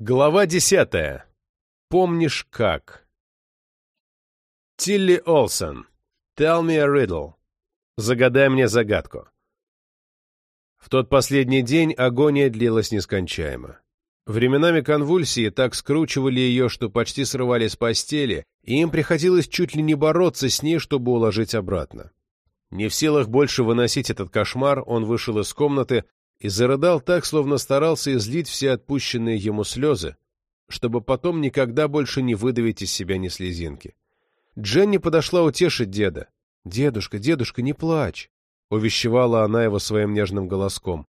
Глава десятая. Помнишь как? Тилли Олсен. Tell me a riddle. Загадай мне загадку. В тот последний день агония длилась нескончаемо. Временами конвульсии так скручивали ее, что почти срывали с постели, и им приходилось чуть ли не бороться с ней, чтобы уложить обратно. Не в силах больше выносить этот кошмар, он вышел из комнаты и зарыдал так, словно старался излить все отпущенные ему слезы, чтобы потом никогда больше не выдавить из себя ни слезинки. Дженни подошла утешить деда. «Дедушка, дедушка, не плачь!» — увещевала она его своим нежным голоском.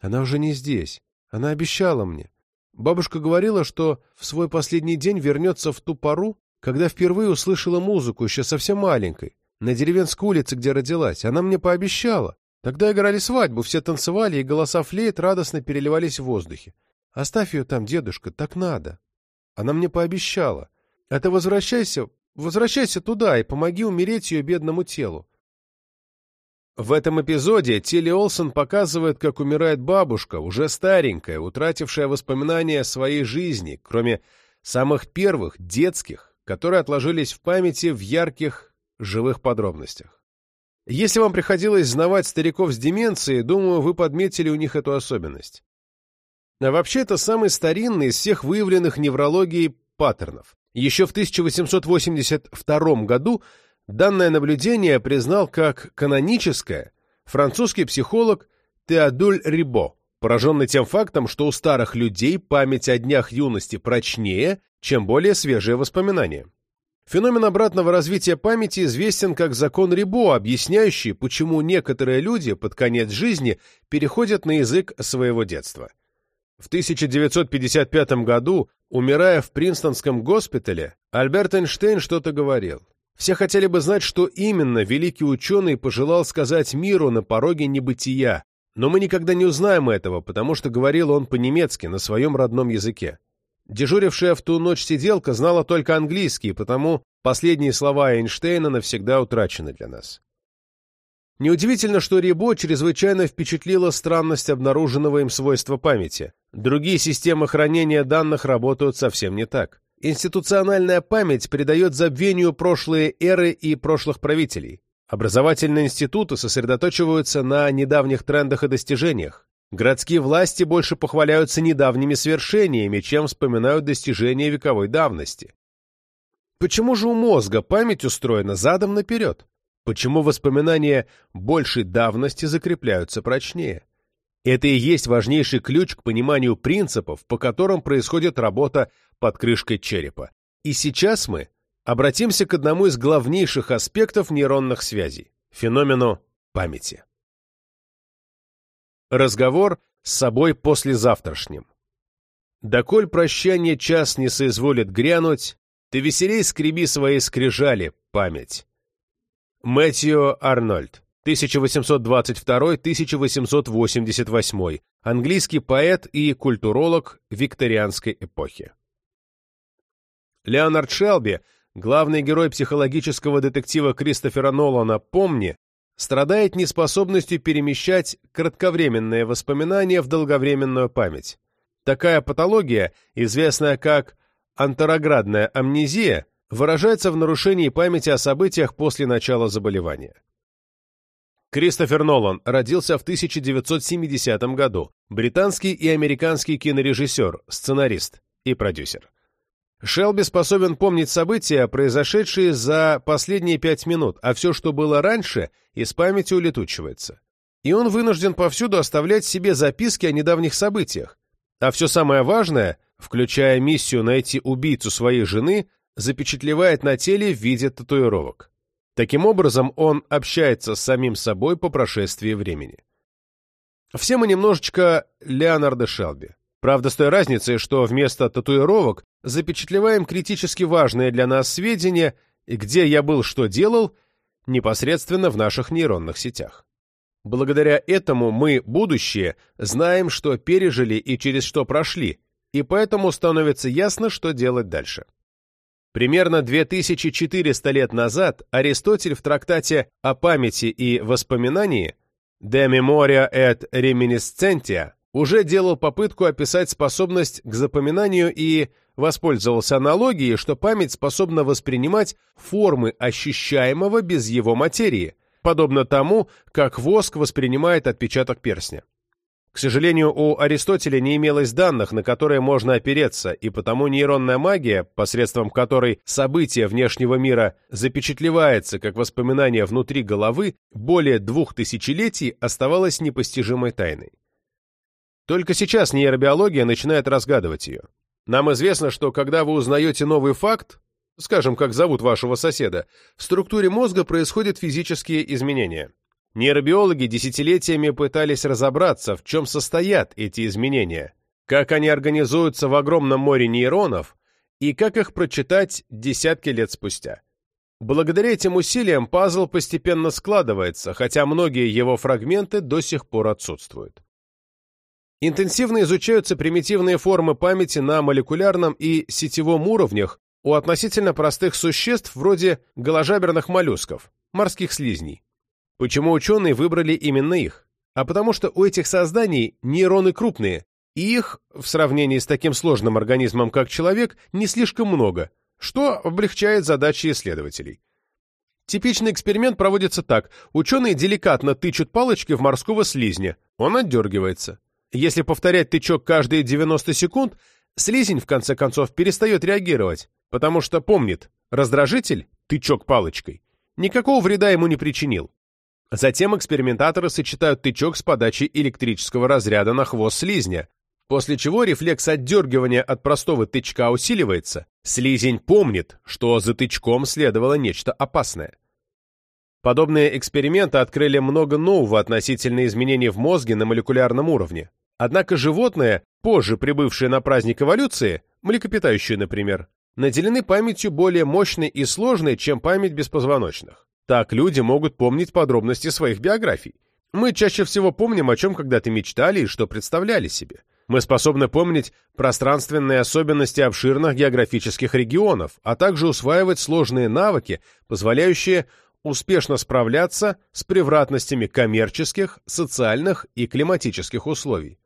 «Она уже не здесь. Она обещала мне. Бабушка говорила, что в свой последний день вернется в ту пору, когда впервые услышала музыку, еще совсем маленькой, на деревенской улице, где родилась. Она мне пообещала. Тогда играли свадьбу, все танцевали, и голоса флейт радостно переливались в воздухе. Оставь ее там, дедушка, так надо. Она мне пообещала. А ты возвращайся, возвращайся туда и помоги умереть ее бедному телу. В этом эпизоде Тилли Олсон показывает, как умирает бабушка, уже старенькая, утратившая воспоминания о своей жизни, кроме самых первых, детских, которые отложились в памяти в ярких, живых подробностях. Если вам приходилось знавать стариков с деменцией, думаю, вы подметили у них эту особенность. А вообще, это самый старинный из всех выявленных неврологией паттернов. Еще в 1882 году данное наблюдение признал как каноническое французский психолог Теодуль Рибо, пораженный тем фактом, что у старых людей память о днях юности прочнее, чем более свежие воспоминания. Феномен обратного развития памяти известен как закон Рибо, объясняющий, почему некоторые люди под конец жизни переходят на язык своего детства. В 1955 году, умирая в Принстонском госпитале, Альберт Эйнштейн что-то говорил. Все хотели бы знать, что именно великий ученый пожелал сказать миру на пороге небытия, но мы никогда не узнаем этого, потому что говорил он по-немецки, на своем родном языке. Дежурившая в ту ночь сиделка знала только английский, потому последние слова Эйнштейна навсегда утрачены для нас. Неудивительно, что Рибо чрезвычайно впечатлила странность обнаруженного им свойства памяти. Другие системы хранения данных работают совсем не так. Институциональная память придает забвению прошлые эры и прошлых правителей. Образовательные институты сосредоточиваются на недавних трендах и достижениях. Городские власти больше похваляются недавними свершениями, чем вспоминают достижения вековой давности. Почему же у мозга память устроена задом наперед? Почему воспоминания большей давности закрепляются прочнее? Это и есть важнейший ключ к пониманию принципов, по которым происходит работа под крышкой черепа. И сейчас мы обратимся к одному из главнейших аспектов нейронных связей – феномену памяти. Разговор с собой послезавтрашним. Доколь прощание час не соизволит грянуть, ты веселей скреби свои скрижали, память. Мэтью Арнольд, 1822-1888, английский поэт и культуролог викторианской эпохи. Леонард Шелби, главный герой психологического детектива Кристофера Нолана «Помни», страдает неспособностью перемещать кратковременные воспоминания в долговременную память. Такая патология, известная как антероградная амнезия, выражается в нарушении памяти о событиях после начала заболевания. Кристофер Нолан родился в 1970 году, британский и американский кинорежиссер, сценарист и продюсер. Шелби способен помнить события, произошедшие за последние пять минут, а все, что было раньше, из памяти улетучивается. И он вынужден повсюду оставлять себе записки о недавних событиях. А все самое важное, включая миссию найти убийцу своей жены, запечатлевает на теле в виде татуировок. Таким образом, он общается с самим собой по прошествии времени. Все мы немножечко Леонарда Шелби. Правда, с той разницей, что вместо татуировок запечатлеваем критически важные для нас сведения, где я был, что делал, непосредственно в наших нейронных сетях. Благодаря этому мы, будущее, знаем, что пережили и через что прошли, и поэтому становится ясно, что делать дальше. Примерно 2400 лет назад Аристотель в трактате «О памяти и воспоминании» «De memoria et reminiscentia» уже делал попытку описать способность к запоминанию и воспользовался аналогией, что память способна воспринимать формы ощущаемого без его материи, подобно тому, как воск воспринимает отпечаток перстня. К сожалению, у Аристотеля не имелось данных, на которые можно опереться, и потому нейронная магия, посредством которой событие внешнего мира запечатлевается как воспоминание внутри головы, более двух тысячелетий оставалась непостижимой тайной. Только сейчас нейробиология начинает разгадывать ее. Нам известно, что когда вы узнаете новый факт, скажем, как зовут вашего соседа, в структуре мозга происходят физические изменения. Нейробиологи десятилетиями пытались разобраться, в чем состоят эти изменения, как они организуются в огромном море нейронов и как их прочитать десятки лет спустя. Благодаря этим усилиям пазл постепенно складывается, хотя многие его фрагменты до сих пор отсутствуют. Интенсивно изучаются примитивные формы памяти на молекулярном и сетевом уровнях у относительно простых существ вроде голожаберных моллюсков, морских слизней. Почему ученые выбрали именно их? А потому что у этих созданий нейроны крупные, и их, в сравнении с таким сложным организмом, как человек, не слишком много, что облегчает задачи исследователей. Типичный эксперимент проводится так. Ученые деликатно тычут палочкой в морского слизня. Он отдергивается. Если повторять тычок каждые 90 секунд, слизень, в конце концов, перестает реагировать, потому что помнит, раздражитель, тычок палочкой, никакого вреда ему не причинил. Затем экспериментаторы сочетают тычок с подачей электрического разряда на хвост слизня, после чего рефлекс отдергивания от простого тычка усиливается. Слизень помнит, что за тычком следовало нечто опасное. Подобные эксперименты открыли много нового относительно изменений в мозге на молекулярном уровне. Однако животные, позже прибывшие на праздник эволюции, млекопитающие, например, наделены памятью более мощной и сложной, чем память беспозвоночных. Так люди могут помнить подробности своих биографий. Мы чаще всего помним, о чем когда-то мечтали и что представляли себе. Мы способны помнить пространственные особенности обширных географических регионов, а также усваивать сложные навыки, позволяющие успешно справляться с превратностями коммерческих, социальных и климатических условий.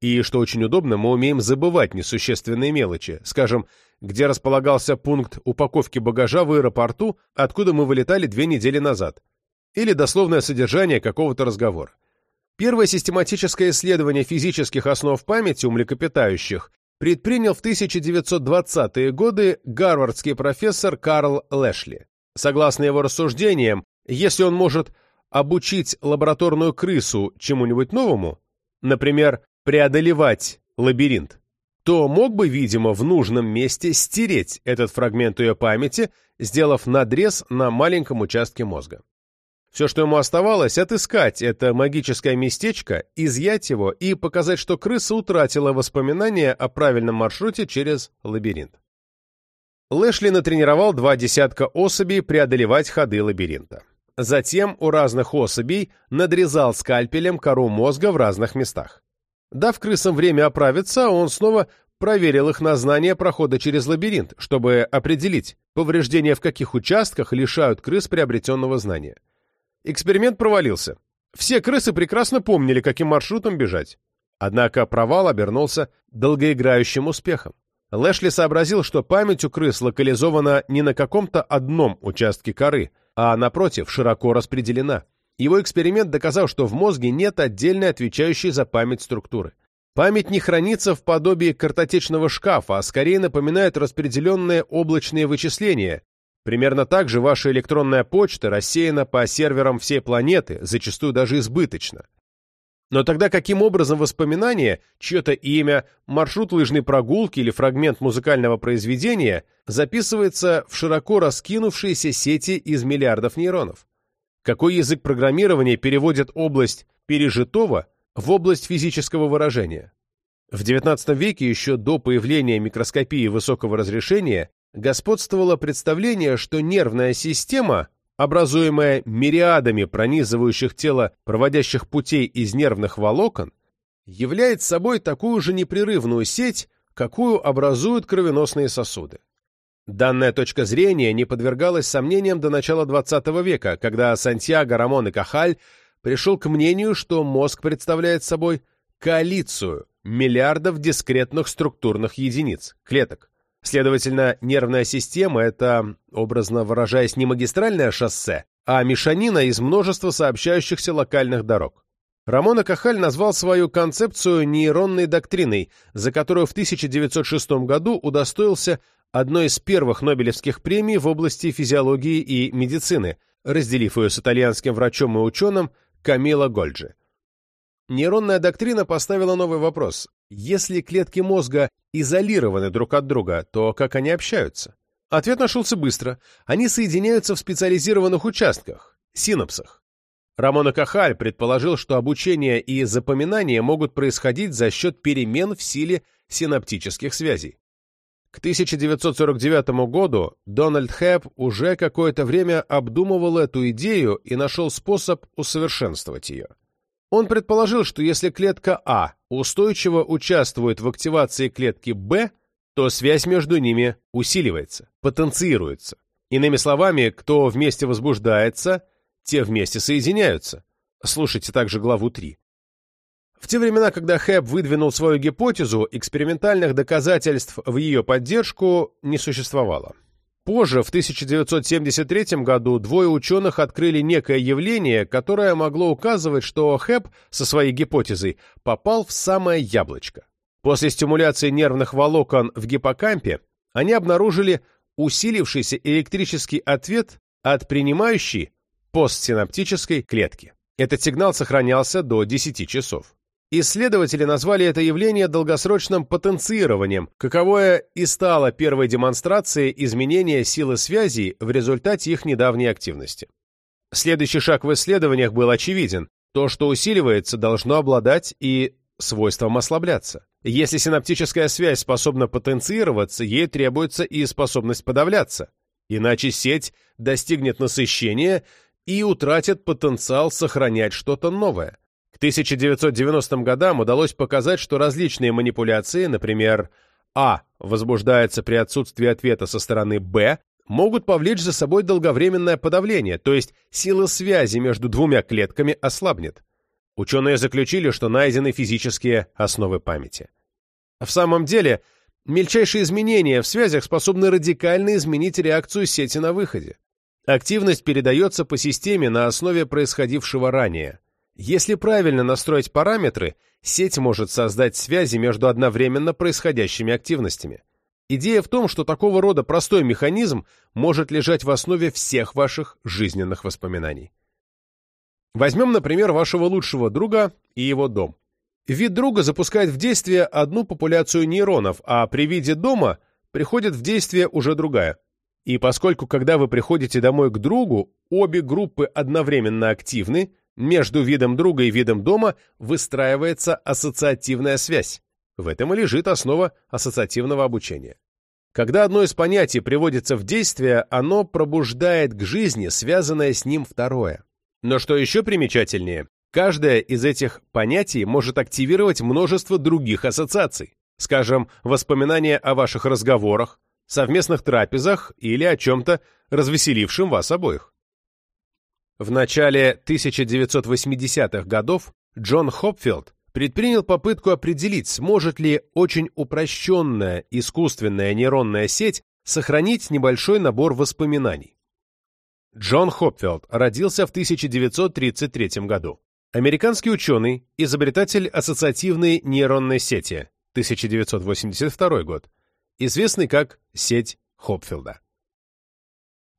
И, что очень удобно, мы умеем забывать несущественные мелочи, скажем, где располагался пункт упаковки багажа в аэропорту, откуда мы вылетали две недели назад, или дословное содержание какого-то разговора. Первое систематическое исследование физических основ памяти у млекопитающих предпринял в 1920-е годы гарвардский профессор Карл Лэшли. Согласно его рассуждениям, если он может обучить лабораторную крысу чему-нибудь новому, например, преодолевать лабиринт, то мог бы, видимо, в нужном месте стереть этот фрагмент ее памяти, сделав надрез на маленьком участке мозга. Все, что ему оставалось, отыскать это магическое местечко, изъять его и показать, что крыса утратила воспоминания о правильном маршруте через лабиринт. Лэшли натренировал два десятка особей преодолевать ходы лабиринта. Затем у разных особей надрезал скальпелем кору мозга в разных местах. Дав крысам время оправиться, он снова проверил их на знание прохода через лабиринт, чтобы определить, повреждения в каких участках лишают крыс приобретенного знания. Эксперимент провалился. Все крысы прекрасно помнили, каким маршрутом бежать. Однако провал обернулся долгоиграющим успехом. Лэшли сообразил, что память у крыс локализована не на каком-то одном участке коры, а, напротив, широко распределена. Его эксперимент доказал, что в мозге нет отдельной отвечающей за память структуры. Память не хранится в подобии картотечного шкафа, а скорее напоминает распределенные облачные вычисления. Примерно так же ваша электронная почта рассеяна по серверам всей планеты, зачастую даже избыточно. Но тогда каким образом воспоминание, чье-то имя, маршрут лыжной прогулки или фрагмент музыкального произведения записывается в широко раскинувшиеся сети из миллиардов нейронов? Какой язык программирования переводит область пережитого в область физического выражения? В XIX веке, еще до появления микроскопии высокого разрешения, господствовало представление, что нервная система, образуемая мириадами пронизывающих тело проводящих путей из нервных волокон, является собой такую же непрерывную сеть, какую образуют кровеносные сосуды. Данная точка зрения не подвергалась сомнениям до начала XX века, когда Сантьяго, Рамон и Кахаль пришел к мнению, что мозг представляет собой коалицию миллиардов дискретных структурных единиц, клеток. Следовательно, нервная система – это, образно выражаясь, не магистральное шоссе, а мешанина из множества сообщающихся локальных дорог. Рамона Кахаль назвал свою концепцию нейронной доктриной, за которую в 1906 году удостоился одной из первых Нобелевских премий в области физиологии и медицины, разделив ее с итальянским врачом и ученым Камило Гольджи. Нейронная доктрина поставила новый вопрос. Если клетки мозга изолированы друг от друга, то как они общаются? Ответ нашелся быстро. Они соединяются в специализированных участках, синапсах. Рамона Кахаль предположил, что обучение и запоминание могут происходить за счет перемен в силе синаптических связей. К 1949 году Дональд Хэп уже какое-то время обдумывал эту идею и нашел способ усовершенствовать ее. Он предположил, что если клетка А устойчиво участвует в активации клетки Б, то связь между ними усиливается, потенцируется. Иными словами, кто вместе возбуждается, те вместе соединяются. Слушайте также главу 3. В те времена, когда Хэб выдвинул свою гипотезу, экспериментальных доказательств в ее поддержку не существовало. Позже, в 1973 году, двое ученых открыли некое явление, которое могло указывать, что Хэб со своей гипотезой попал в самое яблочко. После стимуляции нервных волокон в гиппокампе они обнаружили усилившийся электрический ответ от принимающей постсинаптической клетки. Этот сигнал сохранялся до 10 часов. Исследователи назвали это явление долгосрочным потенцированием, каковое и стало первой демонстрацией изменения силы связей в результате их недавней активности. Следующий шаг в исследованиях был очевиден. То, что усиливается, должно обладать и свойством ослабляться. Если синаптическая связь способна потенцироваться, ей требуется и способность подавляться. Иначе сеть достигнет насыщения и утратит потенциал сохранять что-то новое. 1990 годам удалось показать, что различные манипуляции, например, А возбуждается при отсутствии ответа со стороны Б, могут повлечь за собой долговременное подавление, то есть сила связи между двумя клетками ослабнет. Ученые заключили, что найдены физические основы памяти. В самом деле, мельчайшие изменения в связях способны радикально изменить реакцию сети на выходе. Активность передается по системе на основе происходившего ранее – если правильно настроить параметры, сеть может создать связи между одновременно происходящими активностями. Идея в том, что такого рода простой механизм может лежать в основе всех ваших жизненных воспоминаний. Возьмем, например, вашего лучшего друга и его дом. Вид друга запускает в действие одну популяцию нейронов, а при виде дома приходит в действие уже другая. И поскольку, когда вы приходите домой к другу, обе группы одновременно активны, между видом друга и видом дома выстраивается ассоциативная связь. В этом и лежит основа ассоциативного обучения. Когда одно из понятий приводится в действие, оно пробуждает к жизни связанное с ним второе. Но что еще примечательнее, каждое из этих понятий может активировать множество других ассоциаций. Скажем, воспоминания о ваших разговорах, совместных трапезах или о чем-то развеселившем вас обоих. В начале 1980-х годов Джон Хопфилд предпринял попытку определить, сможет ли очень упрощенная искусственная нейронная сеть сохранить небольшой набор воспоминаний. Джон Хопфилд родился в 1933 году. Американский ученый, изобретатель ассоциативной нейронной сети, 1982 год, известный как сеть Хопфилда.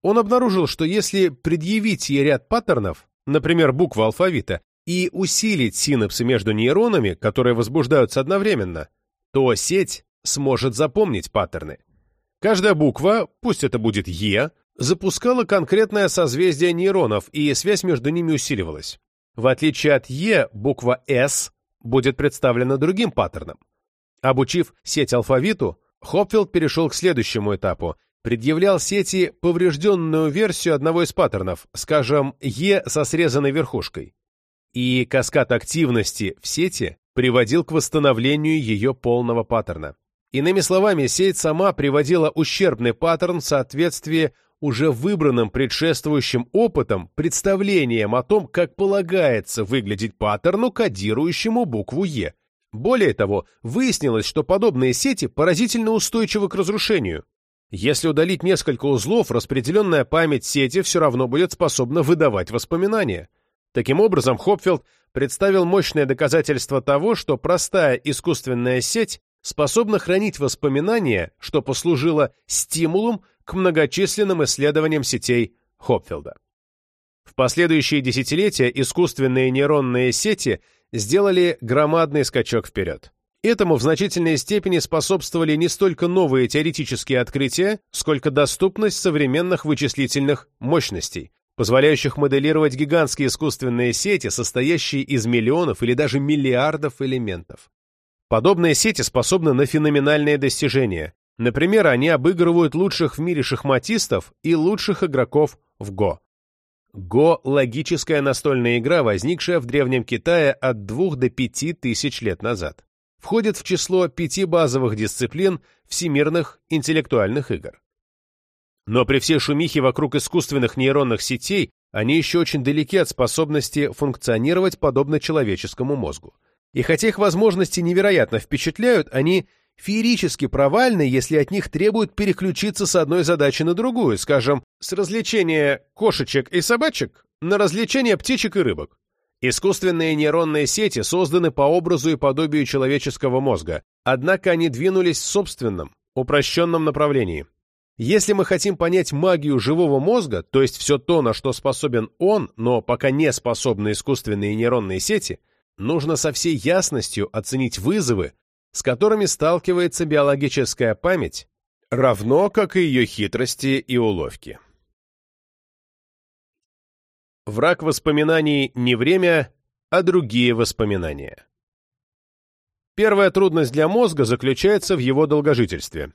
Он обнаружил, что если предъявить ей ряд паттернов, например, буквы алфавита, и усилить синапсы между нейронами, которые возбуждаются одновременно, то сеть сможет запомнить паттерны. Каждая буква, пусть это будет «Е», запускала конкретное созвездие нейронов, и связь между ними усиливалась. В отличие от «Е», буква «С» будет представлена другим паттерном. Обучив сеть алфавиту, Хопфилд перешел к следующему этапу предъявлял сети поврежденную версию одного из паттернов, скажем, Е со срезанной верхушкой. И каскад активности в сети приводил к восстановлению ее полного паттерна. Иными словами, сеть сама приводила ущербный паттерн в соответствии уже выбранным предшествующим опытом, представлением о том, как полагается выглядеть паттерну, кодирующему букву Е. Более того, выяснилось, что подобные сети поразительно устойчивы к разрушению. Если удалить несколько узлов, распределенная память сети все равно будет способна выдавать воспоминания. Таким образом, Хопфилд представил мощное доказательство того, что простая искусственная сеть способна хранить воспоминания, что послужило стимулом к многочисленным исследованиям сетей Хопфилда. В последующие десятилетия искусственные нейронные сети сделали громадный скачок вперед. Этому в значительной степени способствовали не столько новые теоретические открытия, сколько доступность современных вычислительных мощностей, позволяющих моделировать гигантские искусственные сети, состоящие из миллионов или даже миллиардов элементов. Подобные сети способны на феноменальные достижения. Например, они обыгрывают лучших в мире шахматистов и лучших игроков в Го. Го – логическая настольная игра, возникшая в Древнем Китае от 2 до 5 тысяч лет назад входит в число пяти базовых дисциплин всемирных интеллектуальных игр. Но при всей шумихе вокруг искусственных нейронных сетей они еще очень далеки от способности функционировать подобно человеческому мозгу. И хотя их возможности невероятно впечатляют, они феерически провальны, если от них требуют переключиться с одной задачи на другую, скажем, с развлечения кошечек и собачек на развлечение птичек и рыбок. Искусственные нейронные сети созданы по образу и подобию человеческого мозга, однако они двинулись в собственном, упрощенном направлении. Если мы хотим понять магию живого мозга, то есть все то, на что способен он, но пока не способны искусственные нейронные сети, нужно со всей ясностью оценить вызовы, с которыми сталкивается биологическая память, равно как и ее хитрости и уловки. Враг воспоминаний не время, а другие воспоминания. Первая трудность для мозга заключается в его долгожительстве.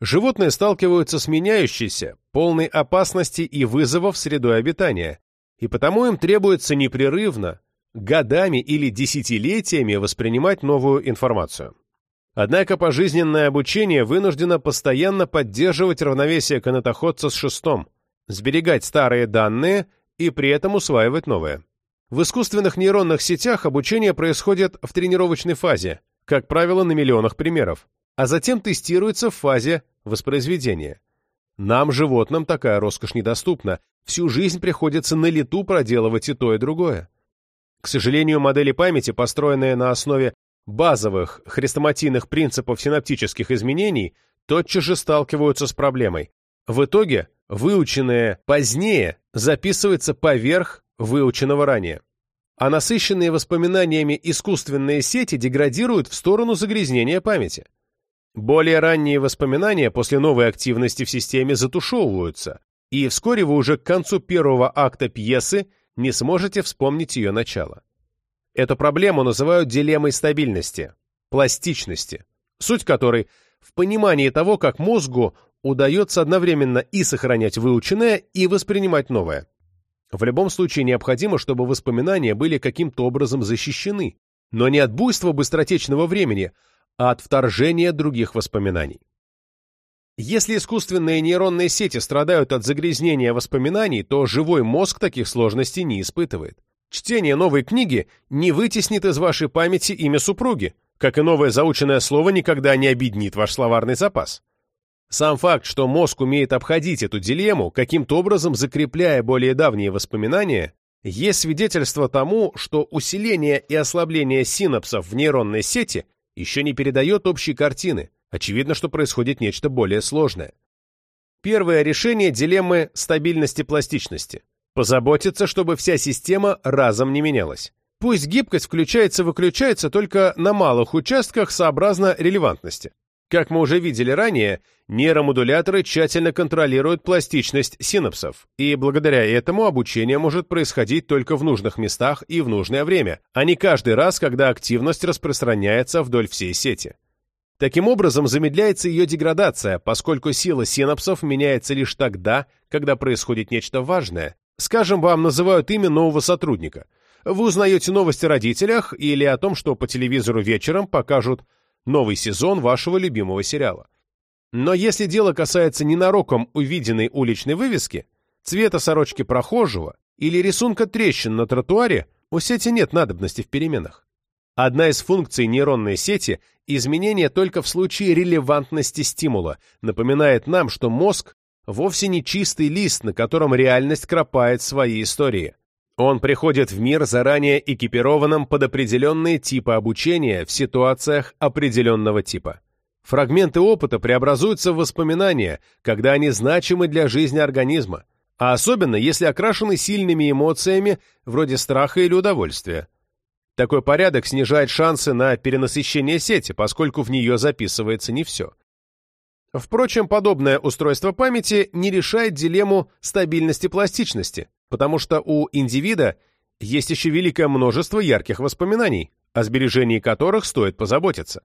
Животные сталкиваются с меняющейся, полной опасности и вызовов средой обитания, и потому им требуется непрерывно, годами или десятилетиями воспринимать новую информацию. Однако пожизненное обучение вынуждено постоянно поддерживать равновесие канатоходца с шестом, сберегать старые данные и при этом усваивать новое. В искусственных нейронных сетях обучение происходит в тренировочной фазе, как правило, на миллионах примеров, а затем тестируется в фазе воспроизведения. Нам, животным, такая роскошь недоступна, всю жизнь приходится на лету проделывать и то, и другое. К сожалению, модели памяти, построенные на основе базовых хрестоматийных принципов синаптических изменений, тотчас же сталкиваются с проблемой. В итоге выученное позднее записывается поверх выученного ранее. А насыщенные воспоминаниями искусственные сети деградируют в сторону загрязнения памяти. Более ранние воспоминания после новой активности в системе затушевываются, и вскоре вы уже к концу первого акта пьесы не сможете вспомнить ее начало. Эту проблему называют дилеммой стабильности, пластичности, суть которой в понимании того, как мозгу удается одновременно и сохранять выученное, и воспринимать новое. В любом случае необходимо, чтобы воспоминания были каким-то образом защищены, но не от буйства быстротечного времени, а от вторжения других воспоминаний. Если искусственные нейронные сети страдают от загрязнения воспоминаний, то живой мозг таких сложностей не испытывает. Чтение новой книги не вытеснит из вашей памяти имя супруги, как и новое заученное слово никогда не обеднит ваш словарный запас. Сам факт, что мозг умеет обходить эту дилемму, каким-то образом закрепляя более давние воспоминания, есть свидетельство тому, что усиление и ослабление синапсов в нейронной сети еще не передает общей картины. Очевидно, что происходит нечто более сложное. Первое решение дилеммы стабильности-пластичности. Позаботиться, чтобы вся система разом не менялась. Пусть гибкость включается-выключается только на малых участках сообразно релевантности. Как мы уже видели ранее, нейромодуляторы тщательно контролируют пластичность синапсов, и благодаря этому обучение может происходить только в нужных местах и в нужное время, а не каждый раз, когда активность распространяется вдоль всей сети. Таким образом, замедляется ее деградация, поскольку сила синапсов меняется лишь тогда, когда происходит нечто важное. Скажем, вам называют имя нового сотрудника. Вы узнаете новости о родителях или о том, что по телевизору вечером покажут новый сезон вашего любимого сериала. Но если дело касается ненароком увиденной уличной вывески, цвета сорочки прохожего или рисунка трещин на тротуаре, у сети нет надобности в переменах. Одна из функций нейронной сети – изменение только в случае релевантности стимула, напоминает нам, что мозг вовсе не чистый лист, на котором реальность кропает свои истории. Он приходит в мир заранее экипированным под определенные типы обучения в ситуациях определенного типа. Фрагменты опыта преобразуются в воспоминания, когда они значимы для жизни организма, а особенно если окрашены сильными эмоциями, вроде страха или удовольствия. Такой порядок снижает шансы на перенасыщение сети, поскольку в нее записывается не все. Впрочем, подобное устройство памяти не решает дилемму стабильности пластичности, потому что у индивида есть еще великое множество ярких воспоминаний, о сбережении которых стоит позаботиться.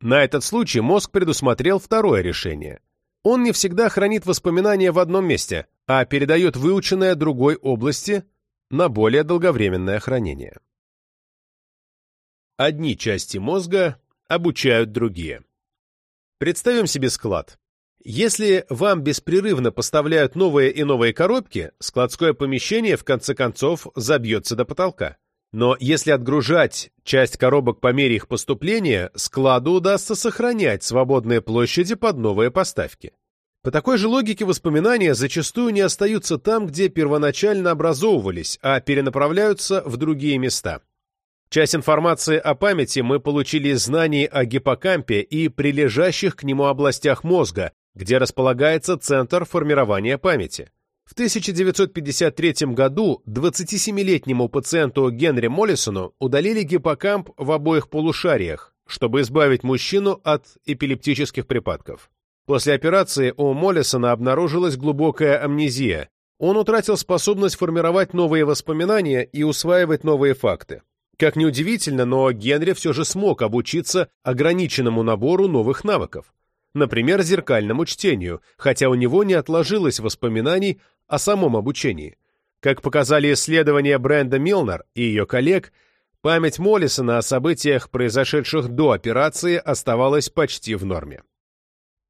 На этот случай мозг предусмотрел второе решение. Он не всегда хранит воспоминания в одном месте, а передает выученное другой области на более долговременное хранение. Одни части мозга обучают другие. Представим себе склад. Если вам беспрерывно поставляют новые и новые коробки, складское помещение в конце концов забьется до потолка. Но если отгружать часть коробок по мере их поступления, складу удастся сохранять свободные площади под новые поставки. По такой же логике воспоминания зачастую не остаются там, где первоначально образовывались, а перенаправляются в другие места. Часть информации о памяти мы получили из знаний о гиппокампе и прилежащих к нему областях мозга, где располагается Центр формирования памяти. В 1953 году 27-летнему пациенту Генри Моллисону удалили гиппокамп в обоих полушариях, чтобы избавить мужчину от эпилептических припадков. После операции у Моллисона обнаружилась глубокая амнезия. Он утратил способность формировать новые воспоминания и усваивать новые факты. Как ни удивительно, но Генри все же смог обучиться ограниченному набору новых навыков. Например, зеркальному чтению, хотя у него не отложилось воспоминаний о самом обучении. Как показали исследования Бренда Милнер и ее коллег, память Моллисона о событиях, произошедших до операции, оставалась почти в норме.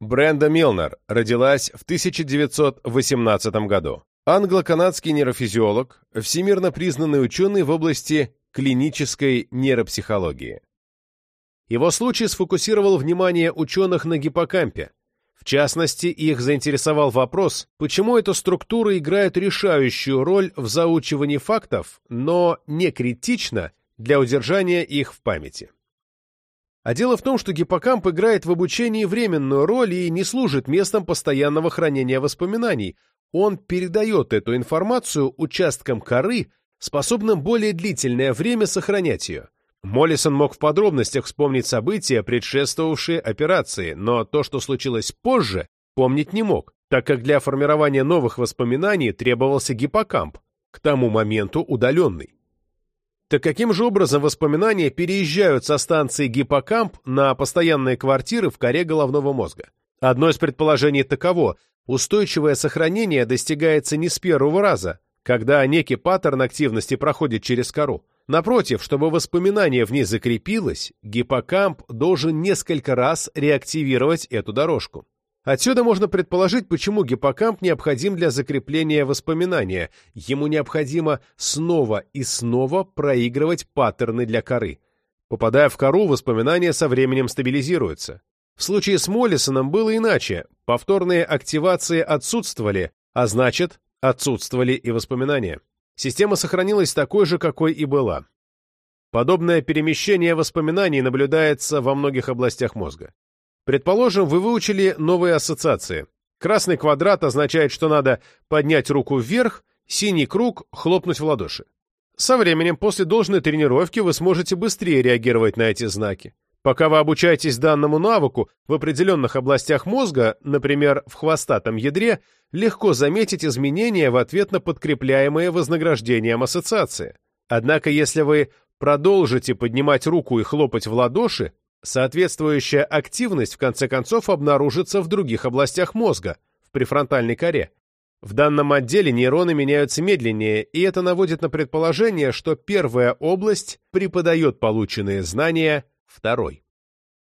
Бренда Милнер родилась в 1918 году. Англо-канадский нейрофизиолог, всемирно признанный ученый в области клинической нейропсихологии. Его случай сфокусировал внимание ученых на гиппокампе. В частности, их заинтересовал вопрос, почему эта структура играет решающую роль в заучивании фактов, но не критично для удержания их в памяти. А дело в том, что гиппокамп играет в обучении временную роль и не служит местом постоянного хранения воспоминаний. Он передает эту информацию участкам коры, способным более длительное время сохранять ее. Моллисон мог в подробностях вспомнить события, предшествовавшие операции, но то, что случилось позже, помнить не мог, так как для формирования новых воспоминаний требовался гиппокамп, к тому моменту удаленный. Так каким же образом воспоминания переезжают со станции гиппокамп на постоянные квартиры в коре головного мозга? Одно из предположений таково – устойчивое сохранение достигается не с первого раза, когда некий паттерн активности проходит через кору. Напротив, чтобы воспоминание в ней закрепилось, гиппокамп должен несколько раз реактивировать эту дорожку. Отсюда можно предположить, почему гиппокамп необходим для закрепления воспоминания. Ему необходимо снова и снова проигрывать паттерны для коры. Попадая в кору, воспоминания со временем стабилизируются. В случае с Моллисоном было иначе. Повторные активации отсутствовали, а значит, Отсутствовали и воспоминания. Система сохранилась такой же, какой и была. Подобное перемещение воспоминаний наблюдается во многих областях мозга. Предположим, вы выучили новые ассоциации. Красный квадрат означает, что надо поднять руку вверх, синий круг — хлопнуть в ладоши. Со временем, после должной тренировки, вы сможете быстрее реагировать на эти знаки. Пока вы обучаетесь данному навыку, в определенных областях мозга, например, в хвостатом ядре, легко заметить изменения в ответ на подкрепляемые вознаграждением ассоциации. Однако, если вы продолжите поднимать руку и хлопать в ладоши, соответствующая активность в конце концов обнаружится в других областях мозга, в префронтальной коре. В данном отделе нейроны меняются медленнее, и это наводит на предположение, что первая область преподает полученные знания второй.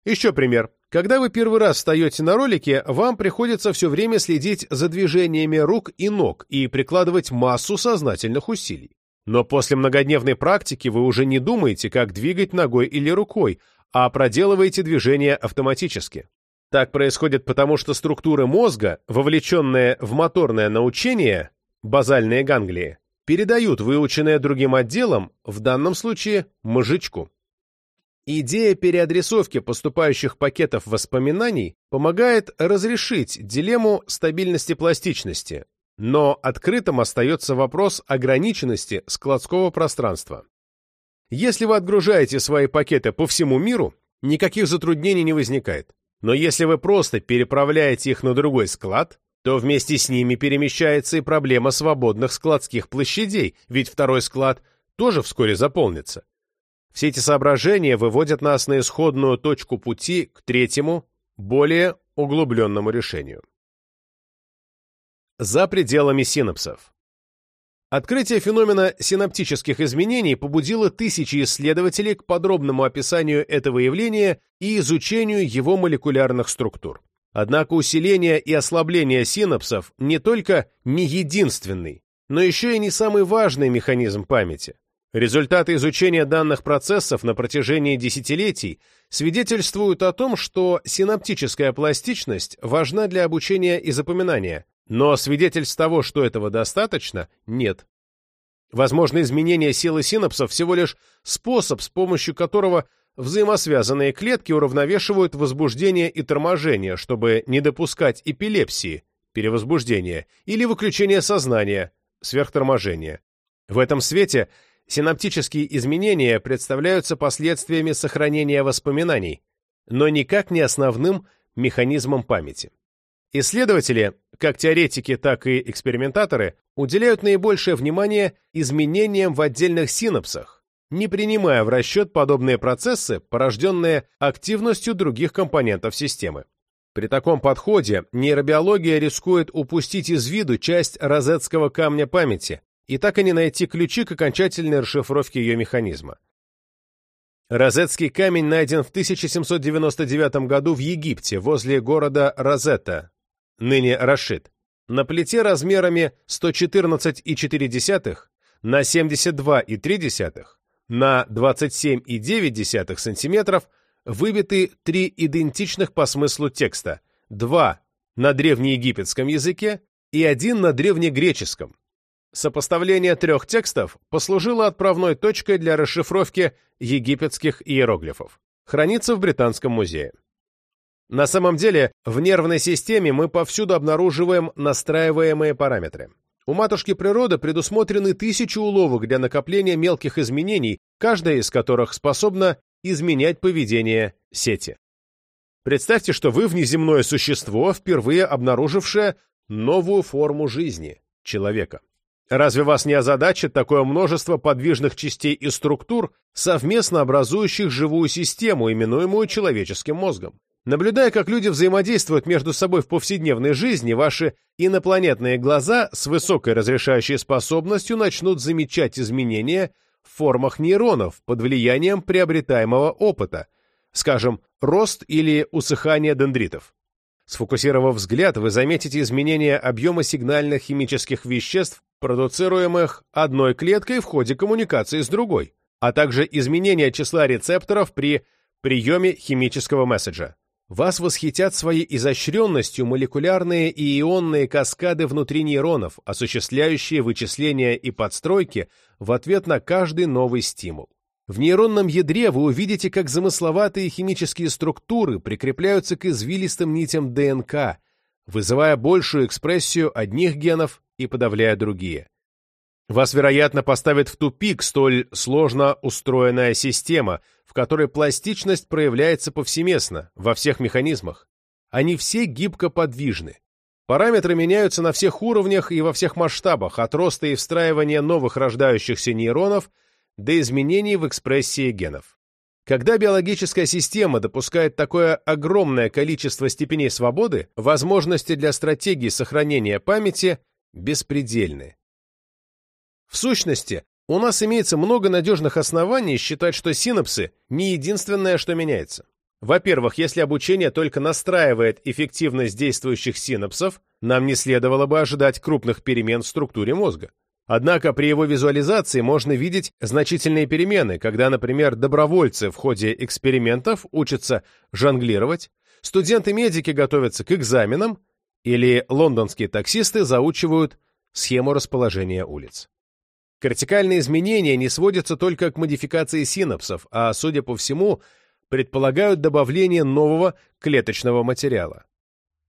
Еще пример. Когда вы первый раз встаете на ролике, вам приходится все время следить за движениями рук и ног и прикладывать массу сознательных усилий. Но после многодневной практики вы уже не думаете, как двигать ногой или рукой, а проделываете движения автоматически. Так происходит потому, что структуры мозга, вовлеченные в моторное научение, базальные ганглии, передают выученное другим отделам, в данном случае мозжечку. Идея переадресовки поступающих пакетов воспоминаний помогает разрешить дилемму стабильности пластичности, но открытым остается вопрос ограниченности складского пространства. Если вы отгружаете свои пакеты по всему миру, никаких затруднений не возникает. Но если вы просто переправляете их на другой склад, то вместе с ними перемещается и проблема свободных складских площадей, ведь второй склад тоже вскоре заполнится. Все эти соображения выводят нас на исходную точку пути к третьему, более углубленному решению. За пределами синапсов. Открытие феномена синаптических изменений побудило тысячи исследователей к подробному описанию этого явления и изучению его молекулярных структур. Однако усиление и ослабление синапсов не только не единственный, но еще и не самый важный механизм памяти. Результаты изучения данных процессов на протяжении десятилетий свидетельствуют о том, что синаптическая пластичность важна для обучения и запоминания, но свидетельств того, что этого достаточно, нет. Возможно, изменение силы синапсов всего лишь способ, с помощью которого взаимосвязанные клетки уравновешивают возбуждение и торможение, чтобы не допускать эпилепсии, перевозбуждения, или выключения сознания, сверхторможения. В этом свете – Синаптические изменения представляются последствиями сохранения воспоминаний, но никак не основным механизмом памяти. Исследователи, как теоретики, так и экспериментаторы, уделяют наибольшее внимание изменениям в отдельных синапсах, не принимая в расчет подобные процессы, порожденные активностью других компонентов системы. При таком подходе нейробиология рискует упустить из виду часть розетского камня памяти, и так и не найти ключи к окончательной расшифровке ее механизма. Розетский камень найден в 1799 году в Египте, возле города Розетта, ныне Рашид. На плите размерами 114,4 на 72,3 на 27,9 см выбиты три идентичных по смыслу текста, два на древнеегипетском языке и один на древнегреческом, Сопоставление трех текстов послужило отправной точкой для расшифровки египетских иероглифов. Хранится в Британском музее. На самом деле, в нервной системе мы повсюду обнаруживаем настраиваемые параметры. У матушки природы предусмотрены тысячи уловок для накопления мелких изменений, каждая из которых способна изменять поведение сети. Представьте, что вы внеземное существо, впервые обнаружившее новую форму жизни – человека. Разве вас не озадачит такое множество подвижных частей и структур, совместно образующих живую систему, именуемую человеческим мозгом? Наблюдая, как люди взаимодействуют между собой в повседневной жизни, ваши инопланетные глаза с высокой разрешающей способностью начнут замечать изменения в формах нейронов под влиянием приобретаемого опыта, скажем, рост или усыхание дендритов. Сфокусировав взгляд, вы заметите изменение объема сигнальных химических веществ продуцируемых одной клеткой в ходе коммуникации с другой, а также изменение числа рецепторов при приеме химического месседжа. Вас восхитят своей изощренностью молекулярные и ионные каскады внутри нейронов, осуществляющие вычисления и подстройки в ответ на каждый новый стимул. В нейронном ядре вы увидите, как замысловатые химические структуры прикрепляются к извилистым нитям ДНК, вызывая большую экспрессию одних генов и подавляя другие. Вас, вероятно, поставит в тупик столь сложно устроенная система, в которой пластичность проявляется повсеместно, во всех механизмах. Они все гибко подвижны. Параметры меняются на всех уровнях и во всех масштабах, от роста и встраивания новых рождающихся нейронов до изменений в экспрессии генов. Когда биологическая система допускает такое огромное количество степеней свободы, возможности для стратегии сохранения памяти беспредельны. В сущности, у нас имеется много надежных оснований считать, что синапсы не единственное, что меняется. Во-первых, если обучение только настраивает эффективность действующих синапсов, нам не следовало бы ожидать крупных перемен в структуре мозга. Однако при его визуализации можно видеть значительные перемены, когда, например, добровольцы в ходе экспериментов учатся жонглировать, студенты-медики готовятся к экзаменам или лондонские таксисты заучивают схему расположения улиц. Кортикальные изменения не сводятся только к модификации синапсов, а, судя по всему, предполагают добавление нового клеточного материала.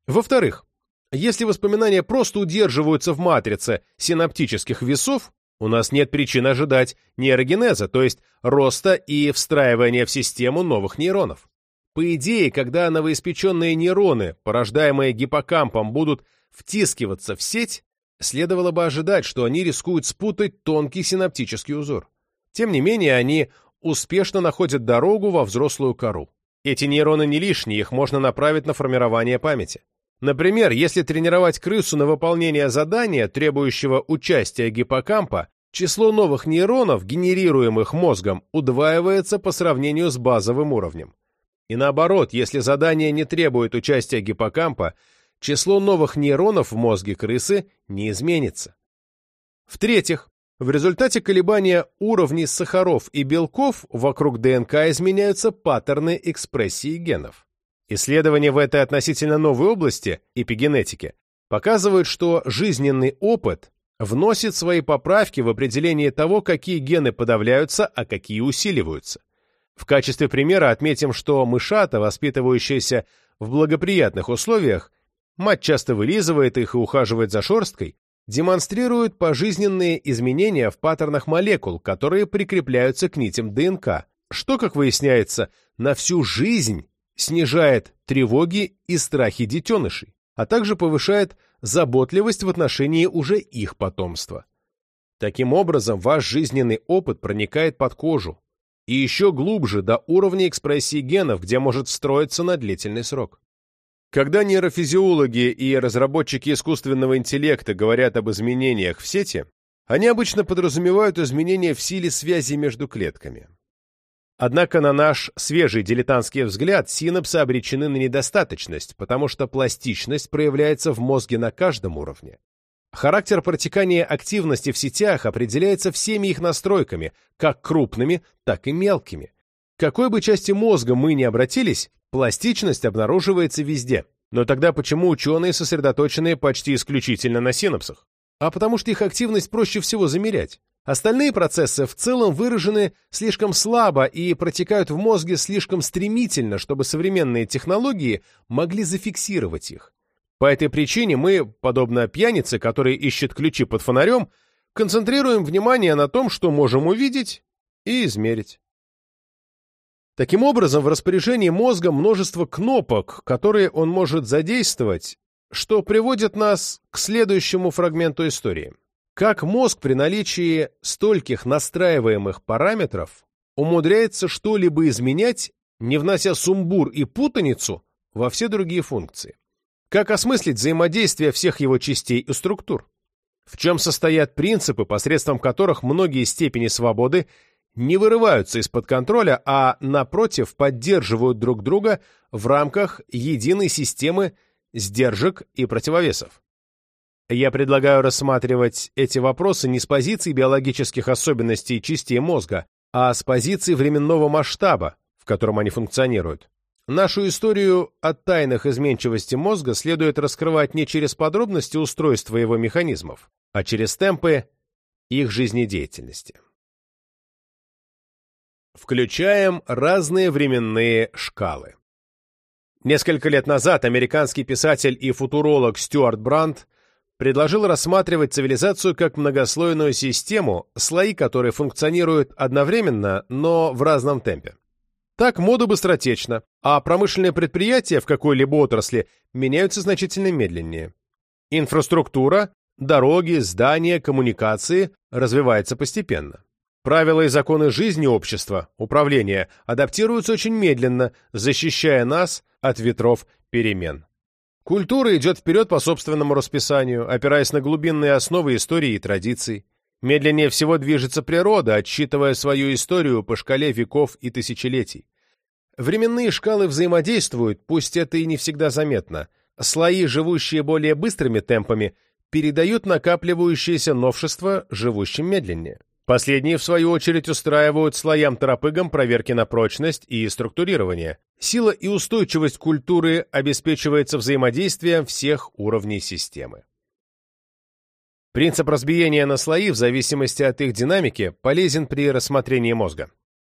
Во-вторых, если воспоминания просто удерживаются в матрице синаптических весов, у нас нет причин ожидать нейрогенеза, то есть роста и встраивания в систему новых нейронов. По идее, когда новоиспеченные нейроны, порождаемые гиппокампом, будут втискиваться в сеть, следовало бы ожидать, что они рискуют спутать тонкий синаптический узор. Тем не менее, они успешно находят дорогу во взрослую кору. Эти нейроны не лишние, их можно направить на формирование памяти. Например, если тренировать крысу на выполнение задания, требующего участия гиппокампа, число новых нейронов, генерируемых мозгом, удваивается по сравнению с базовым уровнем. И наоборот, если задание не требует участия гиппокампа, число новых нейронов в мозге крысы не изменится. В-третьих, в результате колебания уровней сахаров и белков вокруг ДНК изменяются паттерны экспрессии генов. Исследования в этой относительно новой области, эпигенетики, показывают, что жизненный опыт вносит свои поправки в определение того, какие гены подавляются, а какие усиливаются. В качестве примера отметим, что мышата, воспитывающиеся в благоприятных условиях, мать часто вылизывает их и ухаживает за шерсткой, демонстрируют пожизненные изменения в паттернах молекул, которые прикрепляются к нитям ДНК, что, как выясняется, на всю жизнь снижает тревоги и страхи детенышей, а также повышает заботливость в отношении уже их потомства. Таким образом, ваш жизненный опыт проникает под кожу и еще глубже до уровня экспрессии генов, где может встроиться на длительный срок. Когда нейрофизиологи и разработчики искусственного интеллекта говорят об изменениях в сети, они обычно подразумевают изменения в силе связи между клетками. Однако на наш свежий дилетантский взгляд синапсы обречены на недостаточность, потому что пластичность проявляется в мозге на каждом уровне. Характер протекания активности в сетях определяется всеми их настройками, как крупными, так и мелкими. К какой бы части мозга мы ни обратились, Пластичность обнаруживается везде. Но тогда почему ученые сосредоточены почти исключительно на синапсах? А потому что их активность проще всего замерять. Остальные процессы в целом выражены слишком слабо и протекают в мозге слишком стремительно, чтобы современные технологии могли зафиксировать их. По этой причине мы, подобно пьянице, который ищет ключи под фонарем, концентрируем внимание на том, что можем увидеть и измерить. Таким образом, в распоряжении мозга множество кнопок, которые он может задействовать, что приводит нас к следующему фрагменту истории. Как мозг при наличии стольких настраиваемых параметров умудряется что-либо изменять, не внося сумбур и путаницу во все другие функции? Как осмыслить взаимодействие всех его частей и структур? В чем состоят принципы, посредством которых многие степени свободы не вырываются из-под контроля, а, напротив, поддерживают друг друга в рамках единой системы сдержек и противовесов. Я предлагаю рассматривать эти вопросы не с позиции биологических особенностей частей мозга, а с позиции временного масштаба, в котором они функционируют. Нашу историю о тайнах изменчивости мозга следует раскрывать не через подробности устройства его механизмов, а через темпы их жизнедеятельности. Включаем разные временные шкалы. Несколько лет назад американский писатель и футуролог Стюарт Брандт предложил рассматривать цивилизацию как многослойную систему, слои которой функционируют одновременно, но в разном темпе. Так мода быстротечна, а промышленные предприятия в какой-либо отрасли меняются значительно медленнее. Инфраструктура, дороги, здания, коммуникации развивается постепенно. Правила и законы жизни общества, управления, адаптируются очень медленно, защищая нас от ветров перемен. Культура идет вперед по собственному расписанию, опираясь на глубинные основы истории и традиций. Медленнее всего движется природа, отсчитывая свою историю по шкале веков и тысячелетий. Временные шкалы взаимодействуют, пусть это и не всегда заметно. Слои, живущие более быстрыми темпами, передают накапливающиеся новшества живущим медленнее. Последние, в свою очередь, устраивают слоям-торопыгам проверки на прочность и структурирование. Сила и устойчивость культуры обеспечивается взаимодействием всех уровней системы. Принцип разбиения на слои в зависимости от их динамики полезен при рассмотрении мозга.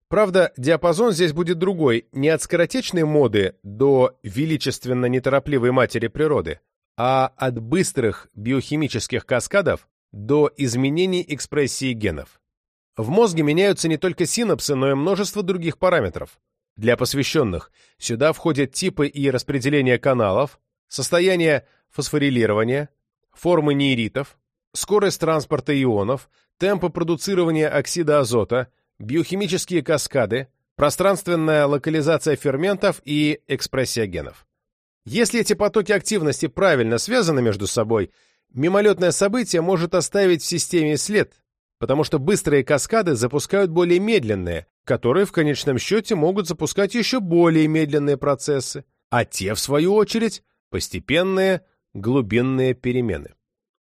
Правда, диапазон здесь будет другой, не от скоротечной моды до величественно неторопливой матери природы, а от быстрых биохимических каскадов до изменений экспрессии генов. В мозге меняются не только синапсы, но и множество других параметров. Для посвященных сюда входят типы и распределение каналов, состояние фосфорилирования, формы нейритов, скорость транспорта ионов, темпы продуцирования оксида азота, биохимические каскады, пространственная локализация ферментов и экспрессия генов. Если эти потоки активности правильно связаны между собой, мимолетное событие может оставить в системе след, потому что быстрые каскады запускают более медленные, которые в конечном счете могут запускать еще более медленные процессы, а те, в свою очередь, постепенные глубинные перемены.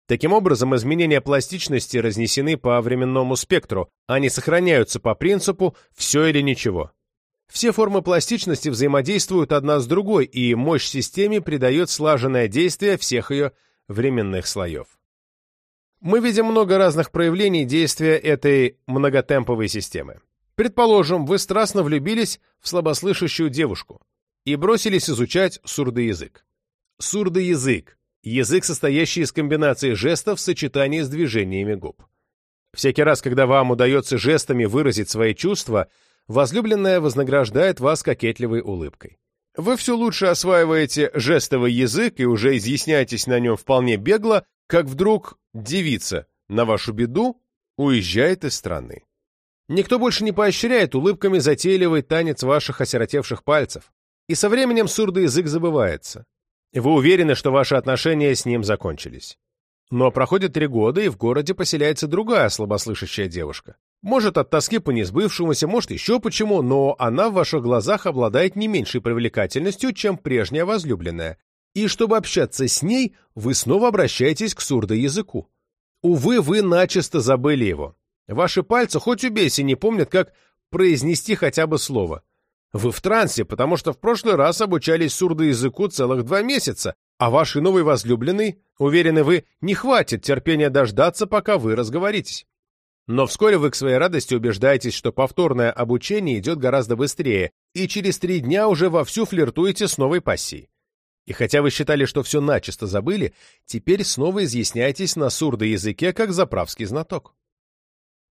Таким образом, изменения пластичности разнесены по временному спектру, они сохраняются по принципу «все или ничего». Все формы пластичности взаимодействуют одна с другой, и мощь системе придает слаженное действие всех ее временных слоев. Мы видим много разных проявлений действия этой многотемповой системы. Предположим, вы страстно влюбились в слабослышащую девушку и бросились изучать сурдый язык. Сурдый язык – язык, состоящий из комбинации жестов в сочетании с движениями губ. Всякий раз, когда вам удается жестами выразить свои чувства, возлюбленная вознаграждает вас кокетливой улыбкой. Вы все лучше осваиваете жестовый язык и уже изъясняетесь на нем вполне бегло, как вдруг девица, на вашу беду, уезжает из страны. Никто больше не поощряет улыбками затейливый танец ваших осиротевших пальцев, и со временем сурдый язык забывается. Вы уверены, что ваши отношения с ним закончились. Но проходит три года, и в городе поселяется другая слабослышащая девушка. Может, от тоски по несбывшемуся, может, еще почему, но она в ваших глазах обладает не меньшей привлекательностью, чем прежняя возлюбленная, и чтобы общаться с ней, вы снова обращаетесь к сурдоязыку. Увы, вы начисто забыли его. Ваши пальцы, хоть убейся, не помнят, как произнести хотя бы слово. Вы в трансе, потому что в прошлый раз обучались сурдоязыку целых два месяца, а вашей новой возлюбленной, уверены вы, не хватит терпения дождаться, пока вы разговоритесь. Но вскоре вы к своей радости убеждаетесь, что повторное обучение идет гораздо быстрее, и через три дня уже вовсю флиртуете с новой пассией. И хотя вы считали, что все начисто забыли, теперь снова изъясняйтесь на сурдоязыке как заправский знаток.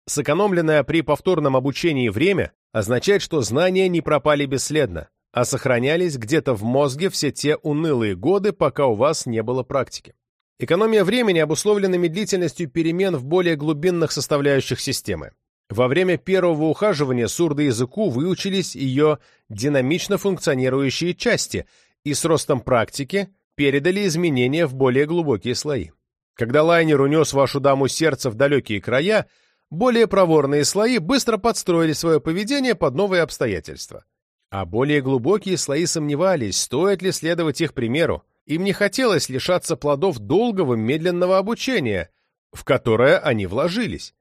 Сэкономленное при повторном обучении время означает, что знания не пропали бесследно, а сохранялись где-то в мозге все те унылые годы, пока у вас не было практики. Экономия времени обусловлена медлительностью перемен в более глубинных составляющих системы. Во время первого ухаживания сурдоязыку выучились ее динамично функционирующие части – и с ростом практики передали изменения в более глубокие слои. Когда лайнер унес вашу даму сердца в далекие края, более проворные слои быстро подстроили свое поведение под новые обстоятельства. А более глубокие слои сомневались, стоит ли следовать их примеру. Им не хотелось лишаться плодов долгого медленного обучения, в которое они вложились.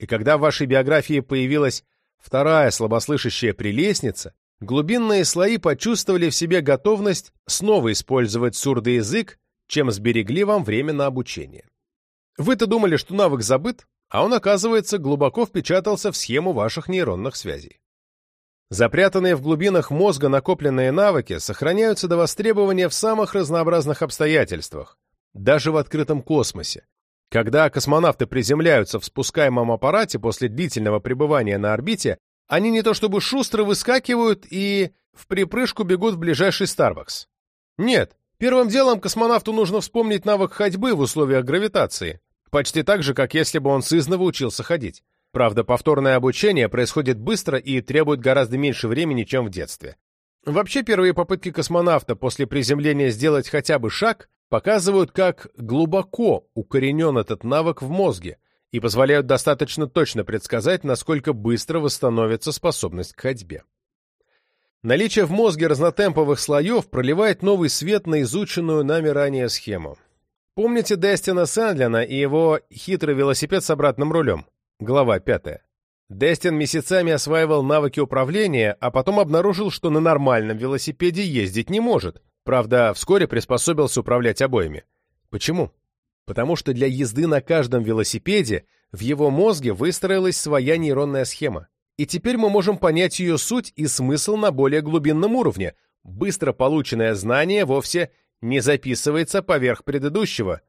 И когда в вашей биографии появилась вторая слабослышащая прелестница, глубинные слои почувствовали в себе готовность снова использовать сурдый язык, чем сберегли вам время на обучение. Вы-то думали, что навык забыт, а он, оказывается, глубоко впечатался в схему ваших нейронных связей. Запрятанные в глубинах мозга накопленные навыки сохраняются до востребования в самых разнообразных обстоятельствах, даже в открытом космосе. Когда космонавты приземляются в спускаемом аппарате после длительного пребывания на орбите, они не то чтобы шустро выскакивают и в припрыжку бегут в ближайший Starbucks. Нет, первым делом космонавту нужно вспомнить навык ходьбы в условиях гравитации, почти так же, как если бы он сызново учился ходить. Правда, повторное обучение происходит быстро и требует гораздо меньше времени, чем в детстве. Вообще, первые попытки космонавта после приземления сделать хотя бы шаг показывают, как глубоко укоренен этот навык в мозге, и позволяют достаточно точно предсказать, насколько быстро восстановится способность к ходьбе. Наличие в мозге разнотемповых слоев проливает новый свет на изученную нами ранее схему. Помните Дестина Сэндлина и его хитрый велосипед с обратным рулем? Глава пятая. Дестин месяцами осваивал навыки управления, а потом обнаружил, что на нормальном велосипеде ездить не может. Правда, вскоре приспособился управлять обоими. Почему? Потому что для езды на каждом велосипеде в его мозге выстроилась своя нейронная схема. И теперь мы можем понять ее суть и смысл на более глубинном уровне. Быстро полученное знание вовсе не записывается поверх предыдущего,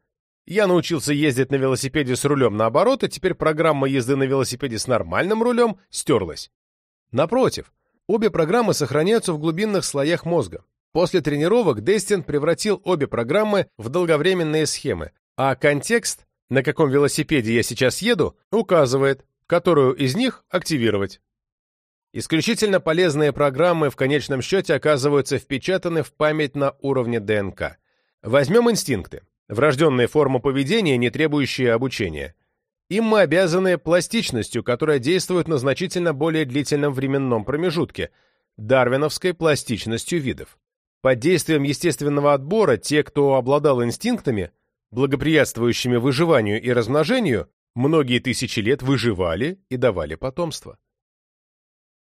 я научился ездить на велосипеде с рулем наоборот, и теперь программа езды на велосипеде с нормальным рулем стерлась. Напротив, обе программы сохраняются в глубинных слоях мозга. После тренировок Дестин превратил обе программы в долговременные схемы, а контекст, на каком велосипеде я сейчас еду, указывает, которую из них активировать. Исключительно полезные программы в конечном счете оказываются впечатаны в память на уровне ДНК. Возьмем инстинкты. Врожденные формы поведения, не требующие обучения. Им мы обязаны пластичностью, которая действует на значительно более длительном временном промежутке, дарвиновской пластичностью видов. Под действием естественного отбора те, кто обладал инстинктами, благоприятствующими выживанию и размножению, многие тысячи лет выживали и давали потомство.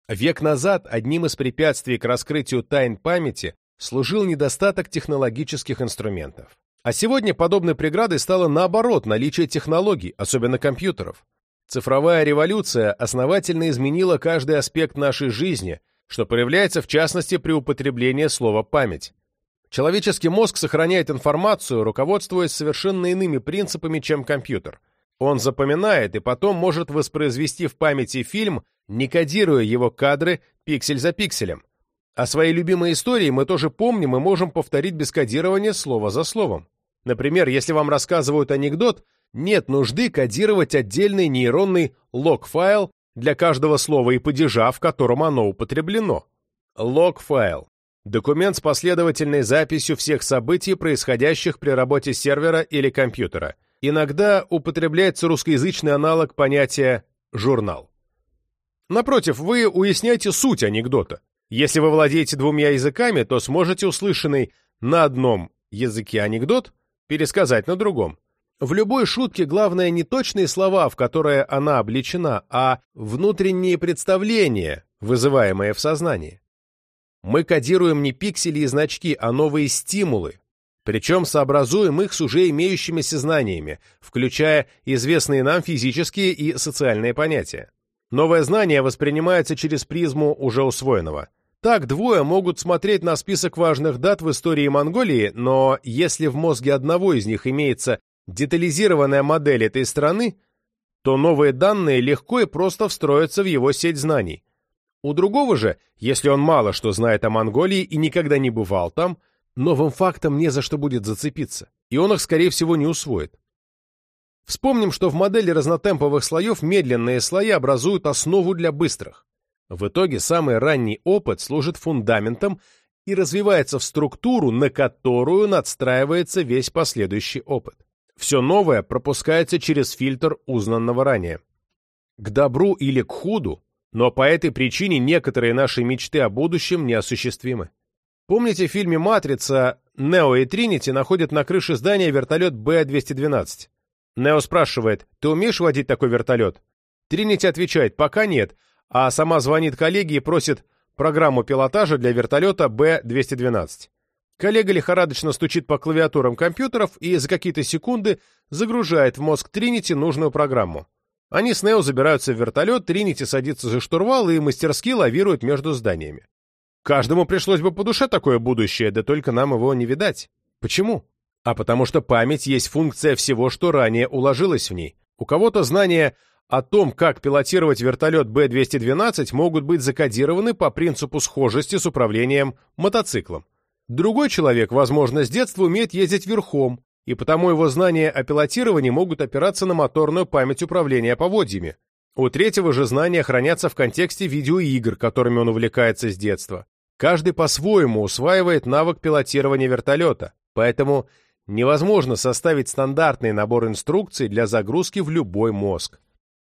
Век назад одним из препятствий к раскрытию тайн памяти служил недостаток технологических инструментов. А сегодня подобной преградой стало наоборот наличие технологий, особенно компьютеров. Цифровая революция основательно изменила каждый аспект нашей жизни, что проявляется в частности при употреблении слова «память». Человеческий мозг сохраняет информацию, руководствуясь совершенно иными принципами, чем компьютер. Он запоминает и потом может воспроизвести в памяти фильм, не кодируя его кадры пиксель за пикселем. А свои любимые истории мы тоже помним и можем повторить без кодирования слово за словом. Например, если вам рассказывают анекдот, нет нужды кодировать отдельный нейронный лог-файл для каждого слова и падежа, в котором оно употреблено. Лог-файл – документ с последовательной записью всех событий, происходящих при работе сервера или компьютера. Иногда употребляется русскоязычный аналог понятия «журнал». Напротив, вы уясняете суть анекдота. Если вы владеете двумя языками, то сможете услышанный на одном языке анекдот пересказать на другом. В любой шутке главное не точные слова, в которые она обличена, а внутренние представления, вызываемые в сознании. Мы кодируем не пиксели и значки, а новые стимулы, причем сообразуем их с уже имеющимися знаниями, включая известные нам физические и социальные понятия. Новое знание воспринимается через призму уже усвоенного. Так двое могут смотреть на список важных дат в истории Монголии, но если в мозге одного из них имеется детализированная модель этой страны, то новые данные легко и просто встроятся в его сеть знаний. У другого же, если он мало что знает о Монголии и никогда не бывал там, новым фактом не за что будет зацепиться, и он их, скорее всего, не усвоит. Вспомним, что в модели разнотемповых слоев медленные слои образуют основу для быстрых. В итоге самый ранний опыт служит фундаментом и развивается в структуру, на которую надстраивается весь последующий опыт. Все новое пропускается через фильтр узнанного ранее. К добру или к худу, но по этой причине некоторые наши мечты о будущем неосуществимы. Помните в фильме «Матрица» Нео и Тринити находят на крыше здания вертолет Б-212? Нео спрашивает, ты умеешь водить такой вертолет? Тринити отвечает, пока нет, а сама звонит коллеге и просит программу пилотажа для вертолета Б-212. Коллега лихорадочно стучит по клавиатурам компьютеров и за какие-то секунды загружает в мозг Тринити нужную программу. Они с Нео забираются в вертолет, Тринити садится за штурвал и мастерски лавирует между зданиями. Каждому пришлось бы по душе такое будущее, да только нам его не видать. Почему? А потому что память есть функция всего, что ранее уложилось в ней. У кого-то знания о том, как пилотировать вертолет Б-212, могут быть закодированы по принципу схожести с управлением мотоциклом. Другой человек, возможно, с детства умеет ездить верхом, и потому его знания о пилотировании могут опираться на моторную память управления поводьями. У третьего же знания хранятся в контексте видеоигр, которыми он увлекается с детства. Каждый по-своему усваивает навык пилотирования вертолета, поэтому невозможно составить стандартный набор инструкций для загрузки в любой мозг.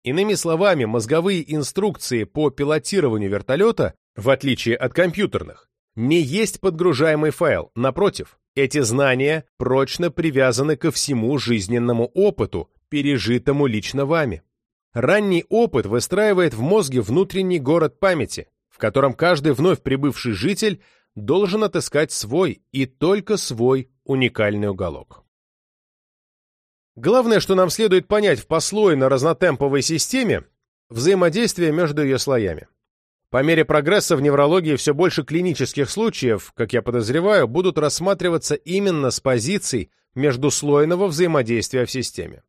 Иными словами, мозговые инструкции по пилотированию вертолета, в отличие от компьютерных, не есть подгружаемый файл, напротив, Эти знания прочно привязаны ко всему жизненному опыту, пережитому лично вами. Ранний опыт выстраивает в мозге внутренний город памяти, в котором каждый вновь прибывший житель должен отыскать свой и только свой уникальный уголок. Главное, что нам следует понять в послойно-разнотемповой системе – взаимодействие между ее слоями. По мере прогресса в неврологии все больше клинических случаев, как я подозреваю, будут рассматриваться именно с позиций междуслойного взаимодействия в системе.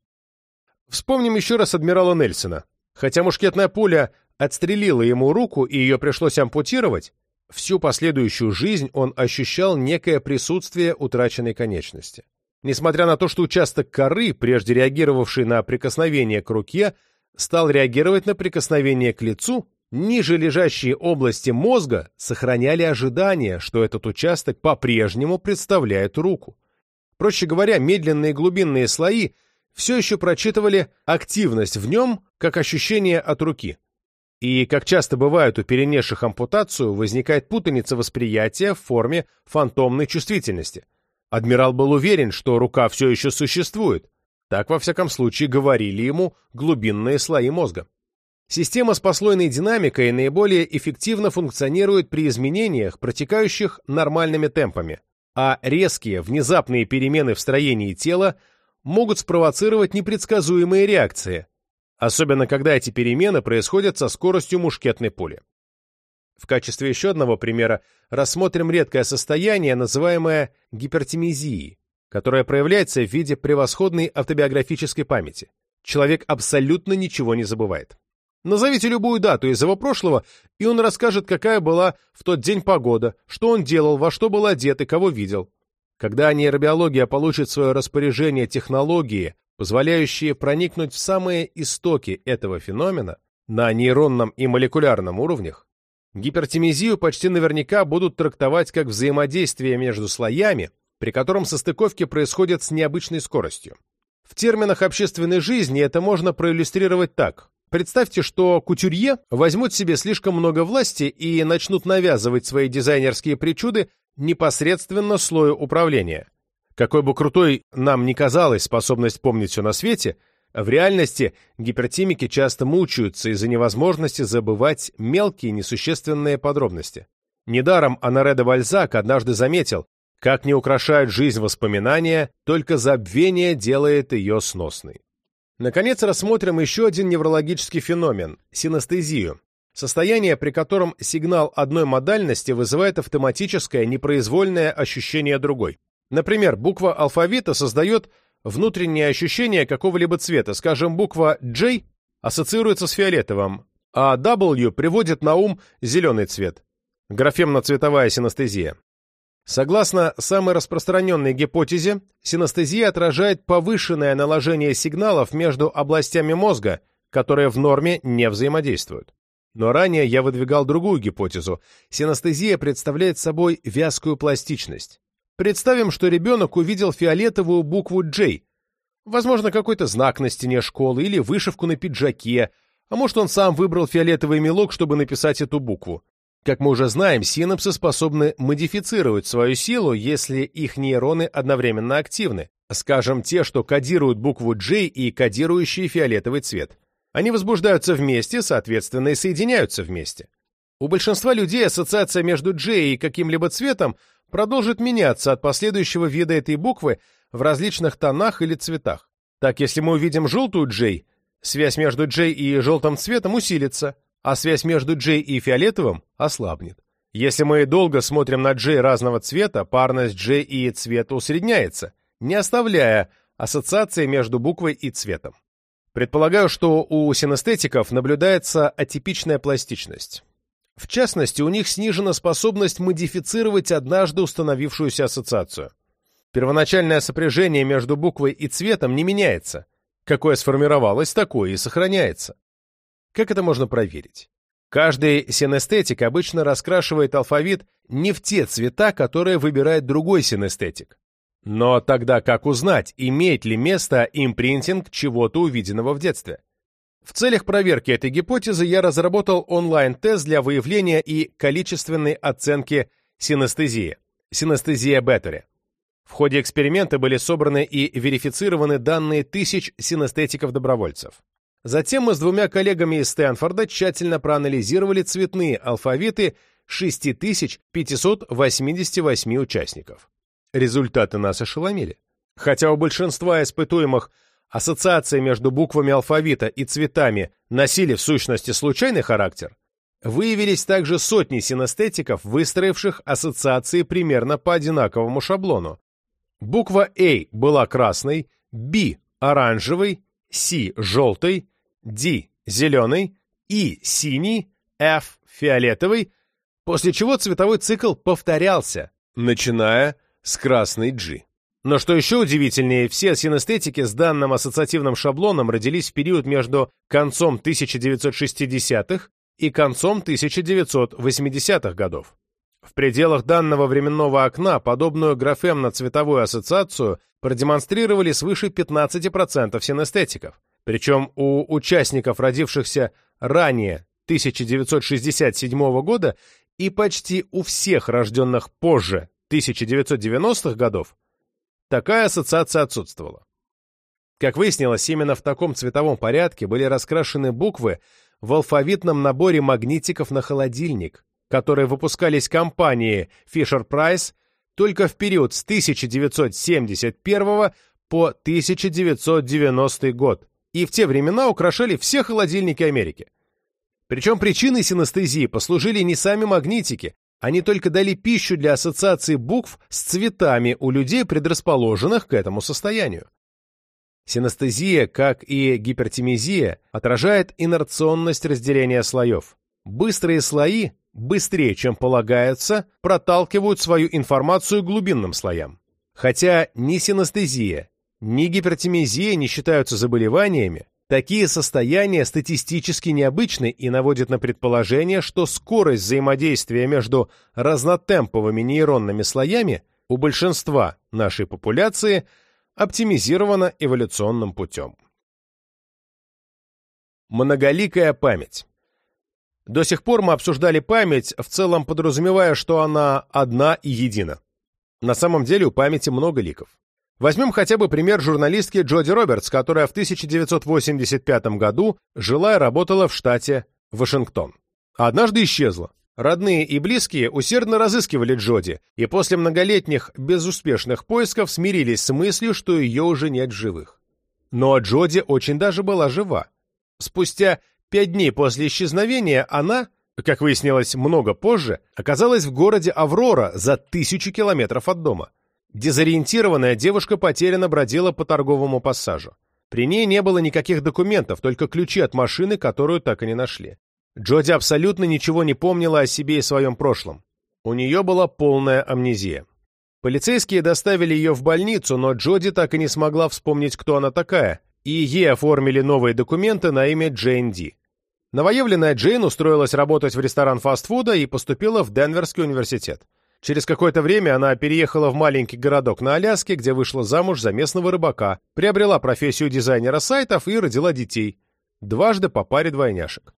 Вспомним еще раз адмирала Нельсона. Хотя мушкетная пуля отстрелила ему руку и ее пришлось ампутировать, всю последующую жизнь он ощущал некое присутствие утраченной конечности. Несмотря на то, что участок коры, прежде реагировавший на прикосновение к руке, стал реагировать на прикосновение к лицу, ниже лежащие области мозга сохраняли ожидание, что этот участок по-прежнему представляет руку. Проще говоря, медленные глубинные слои все еще прочитывали активность в нем как ощущение от руки. И, как часто бывает у перенесших ампутацию, возникает путаница восприятия в форме фантомной чувствительности. Адмирал был уверен, что рука все еще существует. Так, во всяком случае, говорили ему глубинные слои мозга. Система с послойной динамикой наиболее эффективно функционирует при изменениях, протекающих нормальными темпами, а резкие, внезапные перемены в строении тела могут спровоцировать непредсказуемые реакции, особенно когда эти перемены происходят со скоростью мушкетной пули. В качестве еще одного примера рассмотрим редкое состояние, называемое гипертимизией, которое проявляется в виде превосходной автобиографической памяти. Человек абсолютно ничего не забывает. Назовите любую дату из его прошлого, и он расскажет, какая была в тот день погода, что он делал, во что был одет и кого видел. Когда нейробиология получит свое распоряжение технологии, позволяющие проникнуть в самые истоки этого феномена, на нейронном и молекулярном уровнях, гипертимизию почти наверняка будут трактовать как взаимодействие между слоями, при котором состыковки происходят с необычной скоростью. В терминах общественной жизни это можно проиллюстрировать так. Представьте, что кутюрье возьмут себе слишком много власти и начнут навязывать свои дизайнерские причуды непосредственно слою управления. Какой бы крутой нам ни казалась способность помнить все на свете, в реальности гипертимики часто мучаются из-за невозможности забывать мелкие несущественные подробности. Недаром Анаре де Бальзак однажды заметил, как не украшают жизнь воспоминания, только забвение делает ее сносной. Наконец, рассмотрим еще один неврологический феномен – синестезию. Состояние, при котором сигнал одной модальности вызывает автоматическое непроизвольное ощущение другой. Например, буква алфавита создает внутреннее ощущение какого-либо цвета. Скажем, буква J ассоциируется с фиолетовым, а W приводит на ум зеленый цвет. Графемно-цветовая синестезия. Согласно самой распространенной гипотезе, синестезия отражает повышенное наложение сигналов между областями мозга, которые в норме не взаимодействуют. Но ранее я выдвигал другую гипотезу. Синестезия представляет собой вязкую пластичность. Представим, что ребенок увидел фиолетовую букву J, возможно, какой-то знак на стене школы или вышивку на пиджаке, а может, он сам выбрал фиолетовый мелок, чтобы написать эту букву. Как мы уже знаем, синапсы способны модифицировать свою силу, если их нейроны одновременно активны, скажем, те, что кодируют букву J и кодирующие фиолетовый цвет. Они возбуждаются вместе, соответственно, и соединяются вместе. У большинства людей ассоциация между J и каким-либо цветом продолжит меняться от последующего вида этой буквы в различных тонах или цветах. Так, если мы увидим желтую J, связь между J и желтым цветом усилится – а связь между J и фиолетовым ослабнет. Если мы долго смотрим на J разного цвета, парность J и цвета усредняется, не оставляя ассоциации между буквой и цветом. Предполагаю, что у синестетиков наблюдается атипичная пластичность. В частности, у них снижена способность модифицировать однажды установившуюся ассоциацию. Первоначальное сопряжение между буквой и цветом не меняется. Какое сформировалось, такое и сохраняется. Как это можно проверить? Каждый синестетик обычно раскрашивает алфавит не в те цвета, которые выбирает другой синестетик. Но тогда как узнать, имеет ли место импринтинг чего-то увиденного в детстве? В целях проверки этой гипотезы я разработал онлайн-тест для выявления и количественной оценки синестезии, синестезия Беттери. В ходе эксперимента были собраны и верифицированы данные тысяч синестетиков-добровольцев. Затем мы с двумя коллегами из Стэнфорда тщательно проанализировали цветные алфавиты 6588 участников. Результаты нас ошеломили. Хотя у большинства испытуемых ассоциация между буквами алфавита и цветами носили в сущности случайный характер, выявились также сотни синестетиков, выстроивших ассоциации примерно по одинаковому шаблону. Буква A была красной, B – оранжевой, C – желтой, D – зеленой, E – синий, F – фиолетовый, после чего цветовой цикл повторялся, начиная с красной G. Но что еще удивительнее, все синестетики с данным ассоциативным шаблоном родились в период между концом 1960-х и концом 1980-х годов. В пределах данного временного окна подобную графемно-цветовую ассоциацию продемонстрировали свыше 15% синестетиков. Причем у участников, родившихся ранее 1967 года, и почти у всех рожденных позже 1990-х годов, такая ассоциация отсутствовала. Как выяснилось, именно в таком цветовом порядке были раскрашены буквы в алфавитном наборе магнитиков на холодильник, которые выпускались компанией Fisher-Price только в период с 1971 по 1990 год и в те времена украшали все холодильники Америки. Причем причиной синестезии послужили не сами магнитики, они только дали пищу для ассоциации букв с цветами у людей, предрасположенных к этому состоянию. Синестезия, как и гипертимизия, отражает инерционность разделения слоев. Быстрые слои, быстрее, чем полагается, проталкивают свою информацию глубинным слоям. Хотя ни синестезия, ни гипертимизия не считаются заболеваниями, такие состояния статистически необычны и наводят на предположение, что скорость взаимодействия между разнотемповыми нейронными слоями у большинства нашей популяции – оптимизирована эволюционным путем. Многоликая память. До сих пор мы обсуждали память, в целом подразумевая, что она одна и едина. На самом деле у памяти много ликов. Возьмем хотя бы пример журналистки Джоди Робертс, которая в 1985 году жила и работала в штате Вашингтон. Однажды исчезла. Родные и близкие усердно разыскивали Джоди, и после многолетних безуспешных поисков смирились с мыслью, что ее уже нет в живых. Но Джоди очень даже была жива. Спустя пять дней после исчезновения она, как выяснилось много позже, оказалась в городе Аврора за тысячу километров от дома. Дезориентированная девушка потерянно бродила по торговому пассажу. При ней не было никаких документов, только ключи от машины, которую так и не нашли. Джоди абсолютно ничего не помнила о себе и своем прошлом. У нее была полная амнезия. Полицейские доставили ее в больницу, но Джоди так и не смогла вспомнить, кто она такая, и ей оформили новые документы на имя Джейн Ди. Новоявленная Джейн устроилась работать в ресторан фастфуда и поступила в Денверский университет. Через какое-то время она переехала в маленький городок на Аляске, где вышла замуж за местного рыбака, приобрела профессию дизайнера сайтов и родила детей. Дважды по паре двойняшек.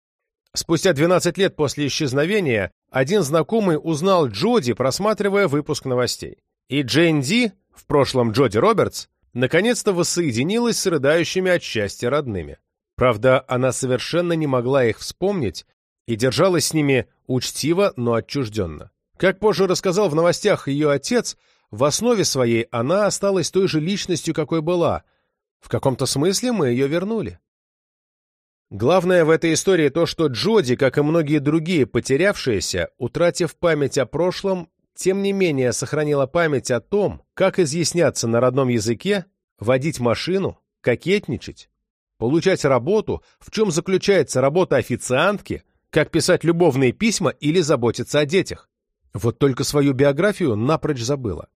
Спустя 12 лет после исчезновения один знакомый узнал Джоди, просматривая выпуск новостей. И Джейн Ди, в прошлом Джоди Робертс, наконец-то воссоединилась с рыдающими от счастья родными. Правда, она совершенно не могла их вспомнить и держалась с ними учтиво, но отчужденно. Как позже рассказал в новостях ее отец, в основе своей она осталась той же личностью, какой была. В каком-то смысле мы ее вернули. Главное в этой истории то, что Джоди, как и многие другие потерявшиеся, утратив память о прошлом, тем не менее сохранила память о том, как изъясняться на родном языке, водить машину, кокетничать, получать работу, в чем заключается работа официантки, как писать любовные письма или заботиться о детях. Вот только свою биографию напрочь забыла.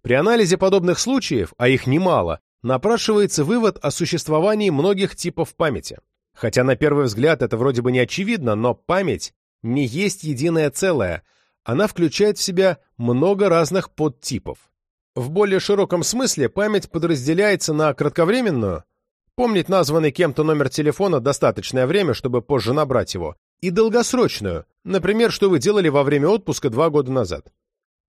При анализе подобных случаев, а их немало, напрашивается вывод о существовании многих типов памяти. Хотя на первый взгляд это вроде бы не очевидно, но память не есть единое целое, она включает в себя много разных подтипов. В более широком смысле память подразделяется на кратковременную, помнить названный кем-то номер телефона достаточное время, чтобы позже набрать его, и долгосрочную, например, что вы делали во время отпуска два года назад.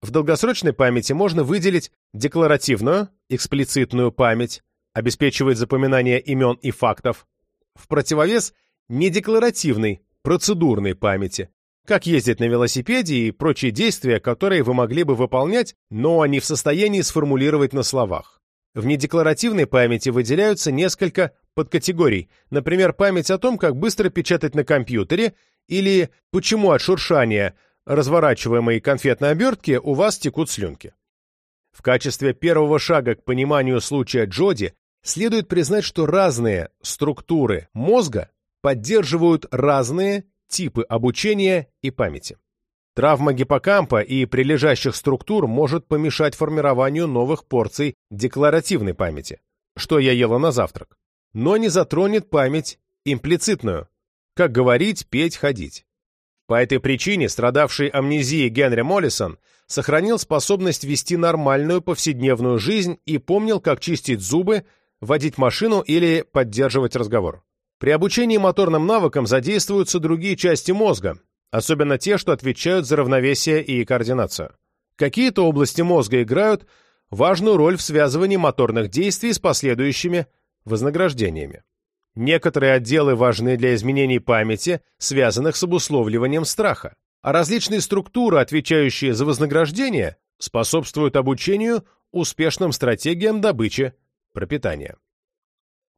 В долгосрочной памяти можно выделить декларативную, эксплицитную память, обеспечивает запоминание имен и фактов, в противовес недекларативной, процедурной памяти, как ездить на велосипеде и прочие действия, которые вы могли бы выполнять, но не в состоянии сформулировать на словах. В недекларативной памяти выделяются несколько подкатегорий, например, память о том, как быстро печатать на компьютере или почему от шуршания разворачиваемой конфетной обертки у вас текут слюнки. В качестве первого шага к пониманию случая Джоди следует признать, что разные структуры мозга поддерживают разные типы обучения и памяти. Травма гиппокампа и прилежащих структур может помешать формированию новых порций декларативной памяти, что я ела на завтрак, но не затронет память имплицитную, как говорить, петь, ходить. По этой причине страдавший амнезией Генри Моллисон сохранил способность вести нормальную повседневную жизнь и помнил, как чистить зубы, водить машину или поддерживать разговор. При обучении моторным навыкам задействуются другие части мозга, особенно те, что отвечают за равновесие и координацию. Какие-то области мозга играют важную роль в связывании моторных действий с последующими вознаграждениями. Некоторые отделы важны для изменений памяти, связанных с обусловливанием страха, а различные структуры, отвечающие за вознаграждение, способствуют обучению успешным стратегиям добычи пропитания.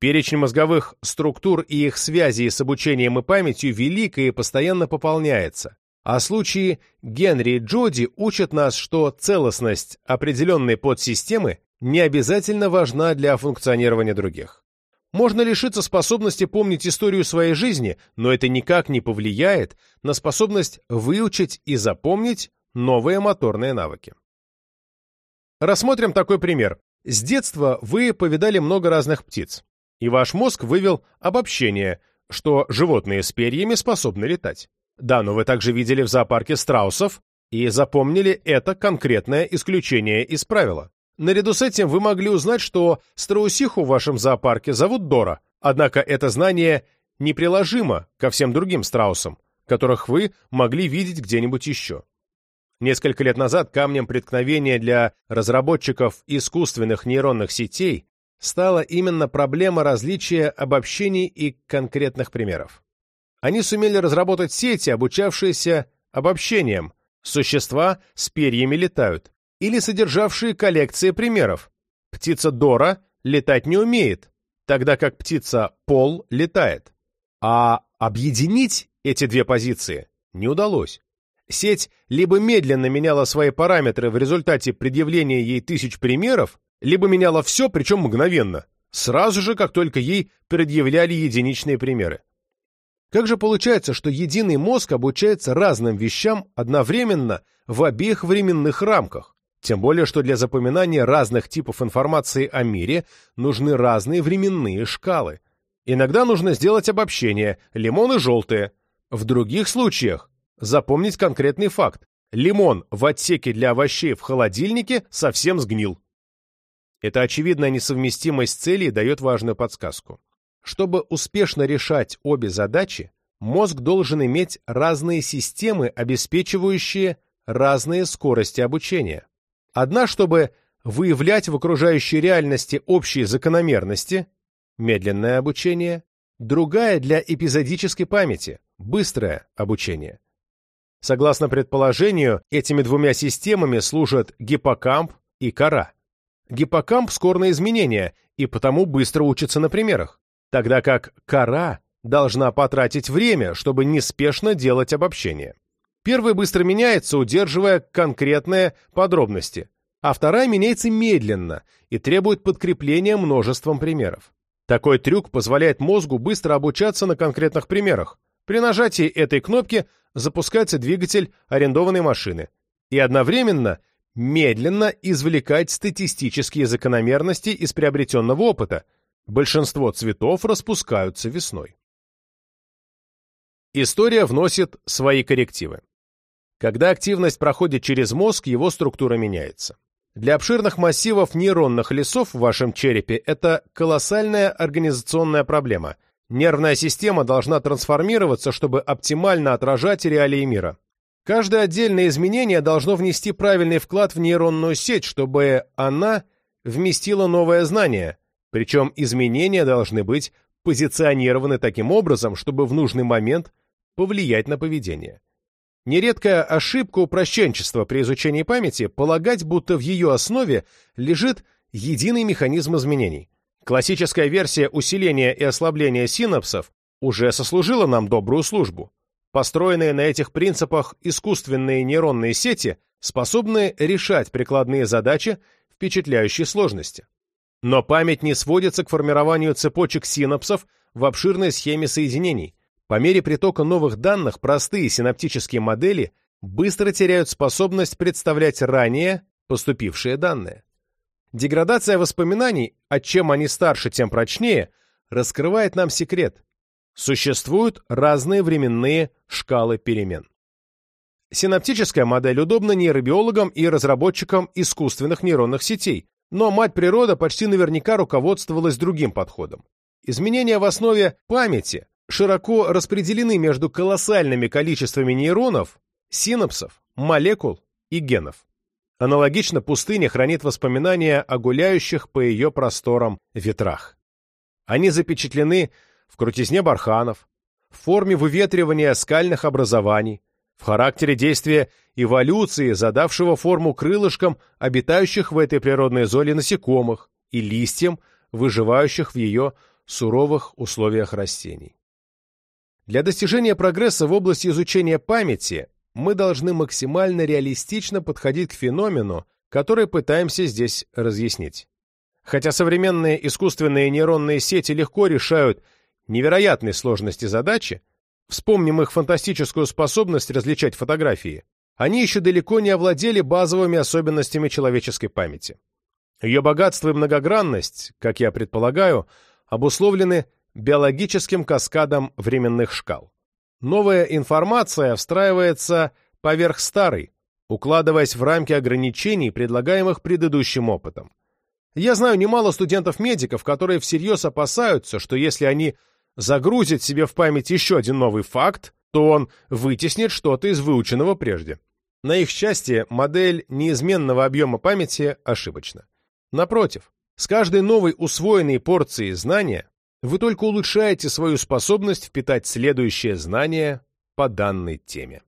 Перечень мозговых структур и их связей с обучением и памятью велик и постоянно пополняется, а случаи Генри и Джоди учат нас, что целостность определенной подсистемы не обязательно важна для функционирования других. Можно лишиться способности помнить историю своей жизни, но это никак не повлияет на способность выучить и запомнить новые моторные навыки. Рассмотрим такой пример. С детства вы повидали много разных птиц и ваш мозг вывел обобщение, что животные с перьями способны летать. Да, но вы также видели в зоопарке страусов и запомнили это конкретное исключение из правила. Наряду с этим вы могли узнать, что страусиху в вашем зоопарке зовут Дора, однако это знание неприложимо ко всем другим страусам, которых вы могли видеть где-нибудь еще. Несколько лет назад камнем преткновения для разработчиков искусственных нейронных сетей стала именно проблема различия обобщений и конкретных примеров. Они сумели разработать сети, обучавшиеся обобщениям, существа с перьями летают, или содержавшие коллекции примеров. Птица Дора летать не умеет, тогда как птица Пол летает. А объединить эти две позиции не удалось. Сеть либо медленно меняла свои параметры в результате предъявления ей тысяч примеров, либо меняла все, причем мгновенно, сразу же, как только ей предъявляли единичные примеры. Как же получается, что единый мозг обучается разным вещам одновременно в обеих временных рамках? Тем более, что для запоминания разных типов информации о мире нужны разные временные шкалы. Иногда нужно сделать обобщение «лимоны желтые». В других случаях запомнить конкретный факт. Лимон в отсеке для овощей в холодильнике совсем сгнил. Эта очевидная несовместимость целей дает важную подсказку. Чтобы успешно решать обе задачи, мозг должен иметь разные системы, обеспечивающие разные скорости обучения. Одна, чтобы выявлять в окружающей реальности общие закономерности, медленное обучение, другая для эпизодической памяти, быстрое обучение. Согласно предположению, этими двумя системами служат гиппокамп и кора. Гиппокамп скор на изменения и потому быстро учится на примерах, тогда как кора должна потратить время, чтобы неспешно делать обобщение. Первый быстро меняется, удерживая конкретные подробности, а вторая меняется медленно и требует подкрепления множеством примеров. Такой трюк позволяет мозгу быстро обучаться на конкретных примерах. При нажатии этой кнопки запускается двигатель арендованной машины, и одновременно – медленно извлекать статистические закономерности из приобретенного опыта. Большинство цветов распускаются весной. История вносит свои коррективы. Когда активность проходит через мозг, его структура меняется. Для обширных массивов нейронных лесов в вашем черепе это колоссальная организационная проблема. Нервная система должна трансформироваться, чтобы оптимально отражать реалии мира. Каждое отдельное изменение должно внести правильный вклад в нейронную сеть, чтобы она вместила новое знание, причем изменения должны быть позиционированы таким образом, чтобы в нужный момент повлиять на поведение. Нередкая ошибка упрощенчества при изучении памяти полагать, будто в ее основе лежит единый механизм изменений. Классическая версия усиления и ослабления синапсов уже сослужила нам добрую службу. Построенные на этих принципах искусственные нейронные сети способны решать прикладные задачи впечатляющей сложности. Но память не сводится к формированию цепочек синапсов в обширной схеме соединений. По мере притока новых данных простые синаптические модели быстро теряют способность представлять ранее поступившие данные. Деградация воспоминаний, от чем они старше, тем прочнее, раскрывает нам секрет. Существуют разные временные шкалы перемен. Синаптическая модель удобна нейробиологам и разработчикам искусственных нейронных сетей, но мать природа почти наверняка руководствовалась другим подходом. Изменения в основе памяти широко распределены между колоссальными количествами нейронов, синапсов, молекул и генов. Аналогично пустыня хранит воспоминания о гуляющих по ее просторам ветрах. Они запечатлены в крутизне барханов, в форме выветривания скальных образований, в характере действия эволюции, задавшего форму крылышкам обитающих в этой природной зоне насекомых и листьям, выживающих в ее суровых условиях растений. Для достижения прогресса в области изучения памяти мы должны максимально реалистично подходить к феномену, который пытаемся здесь разъяснить. Хотя современные искусственные нейронные сети легко решают невероятной сложности задачи, вспомним их фантастическую способность различать фотографии, они еще далеко не овладели базовыми особенностями человеческой памяти. Ее богатство и многогранность, как я предполагаю, обусловлены биологическим каскадом временных шкал. Новая информация встраивается поверх старой, укладываясь в рамки ограничений, предлагаемых предыдущим опытом. Я знаю немало студентов-медиков, которые всерьез опасаются, что если они загрузит себе в память еще один новый факт, то он вытеснит что-то из выученного прежде. На их счастье, модель неизменного объема памяти ошибочна. Напротив, с каждой новой усвоенной порцией знания вы только улучшаете свою способность впитать следующее знание по данной теме.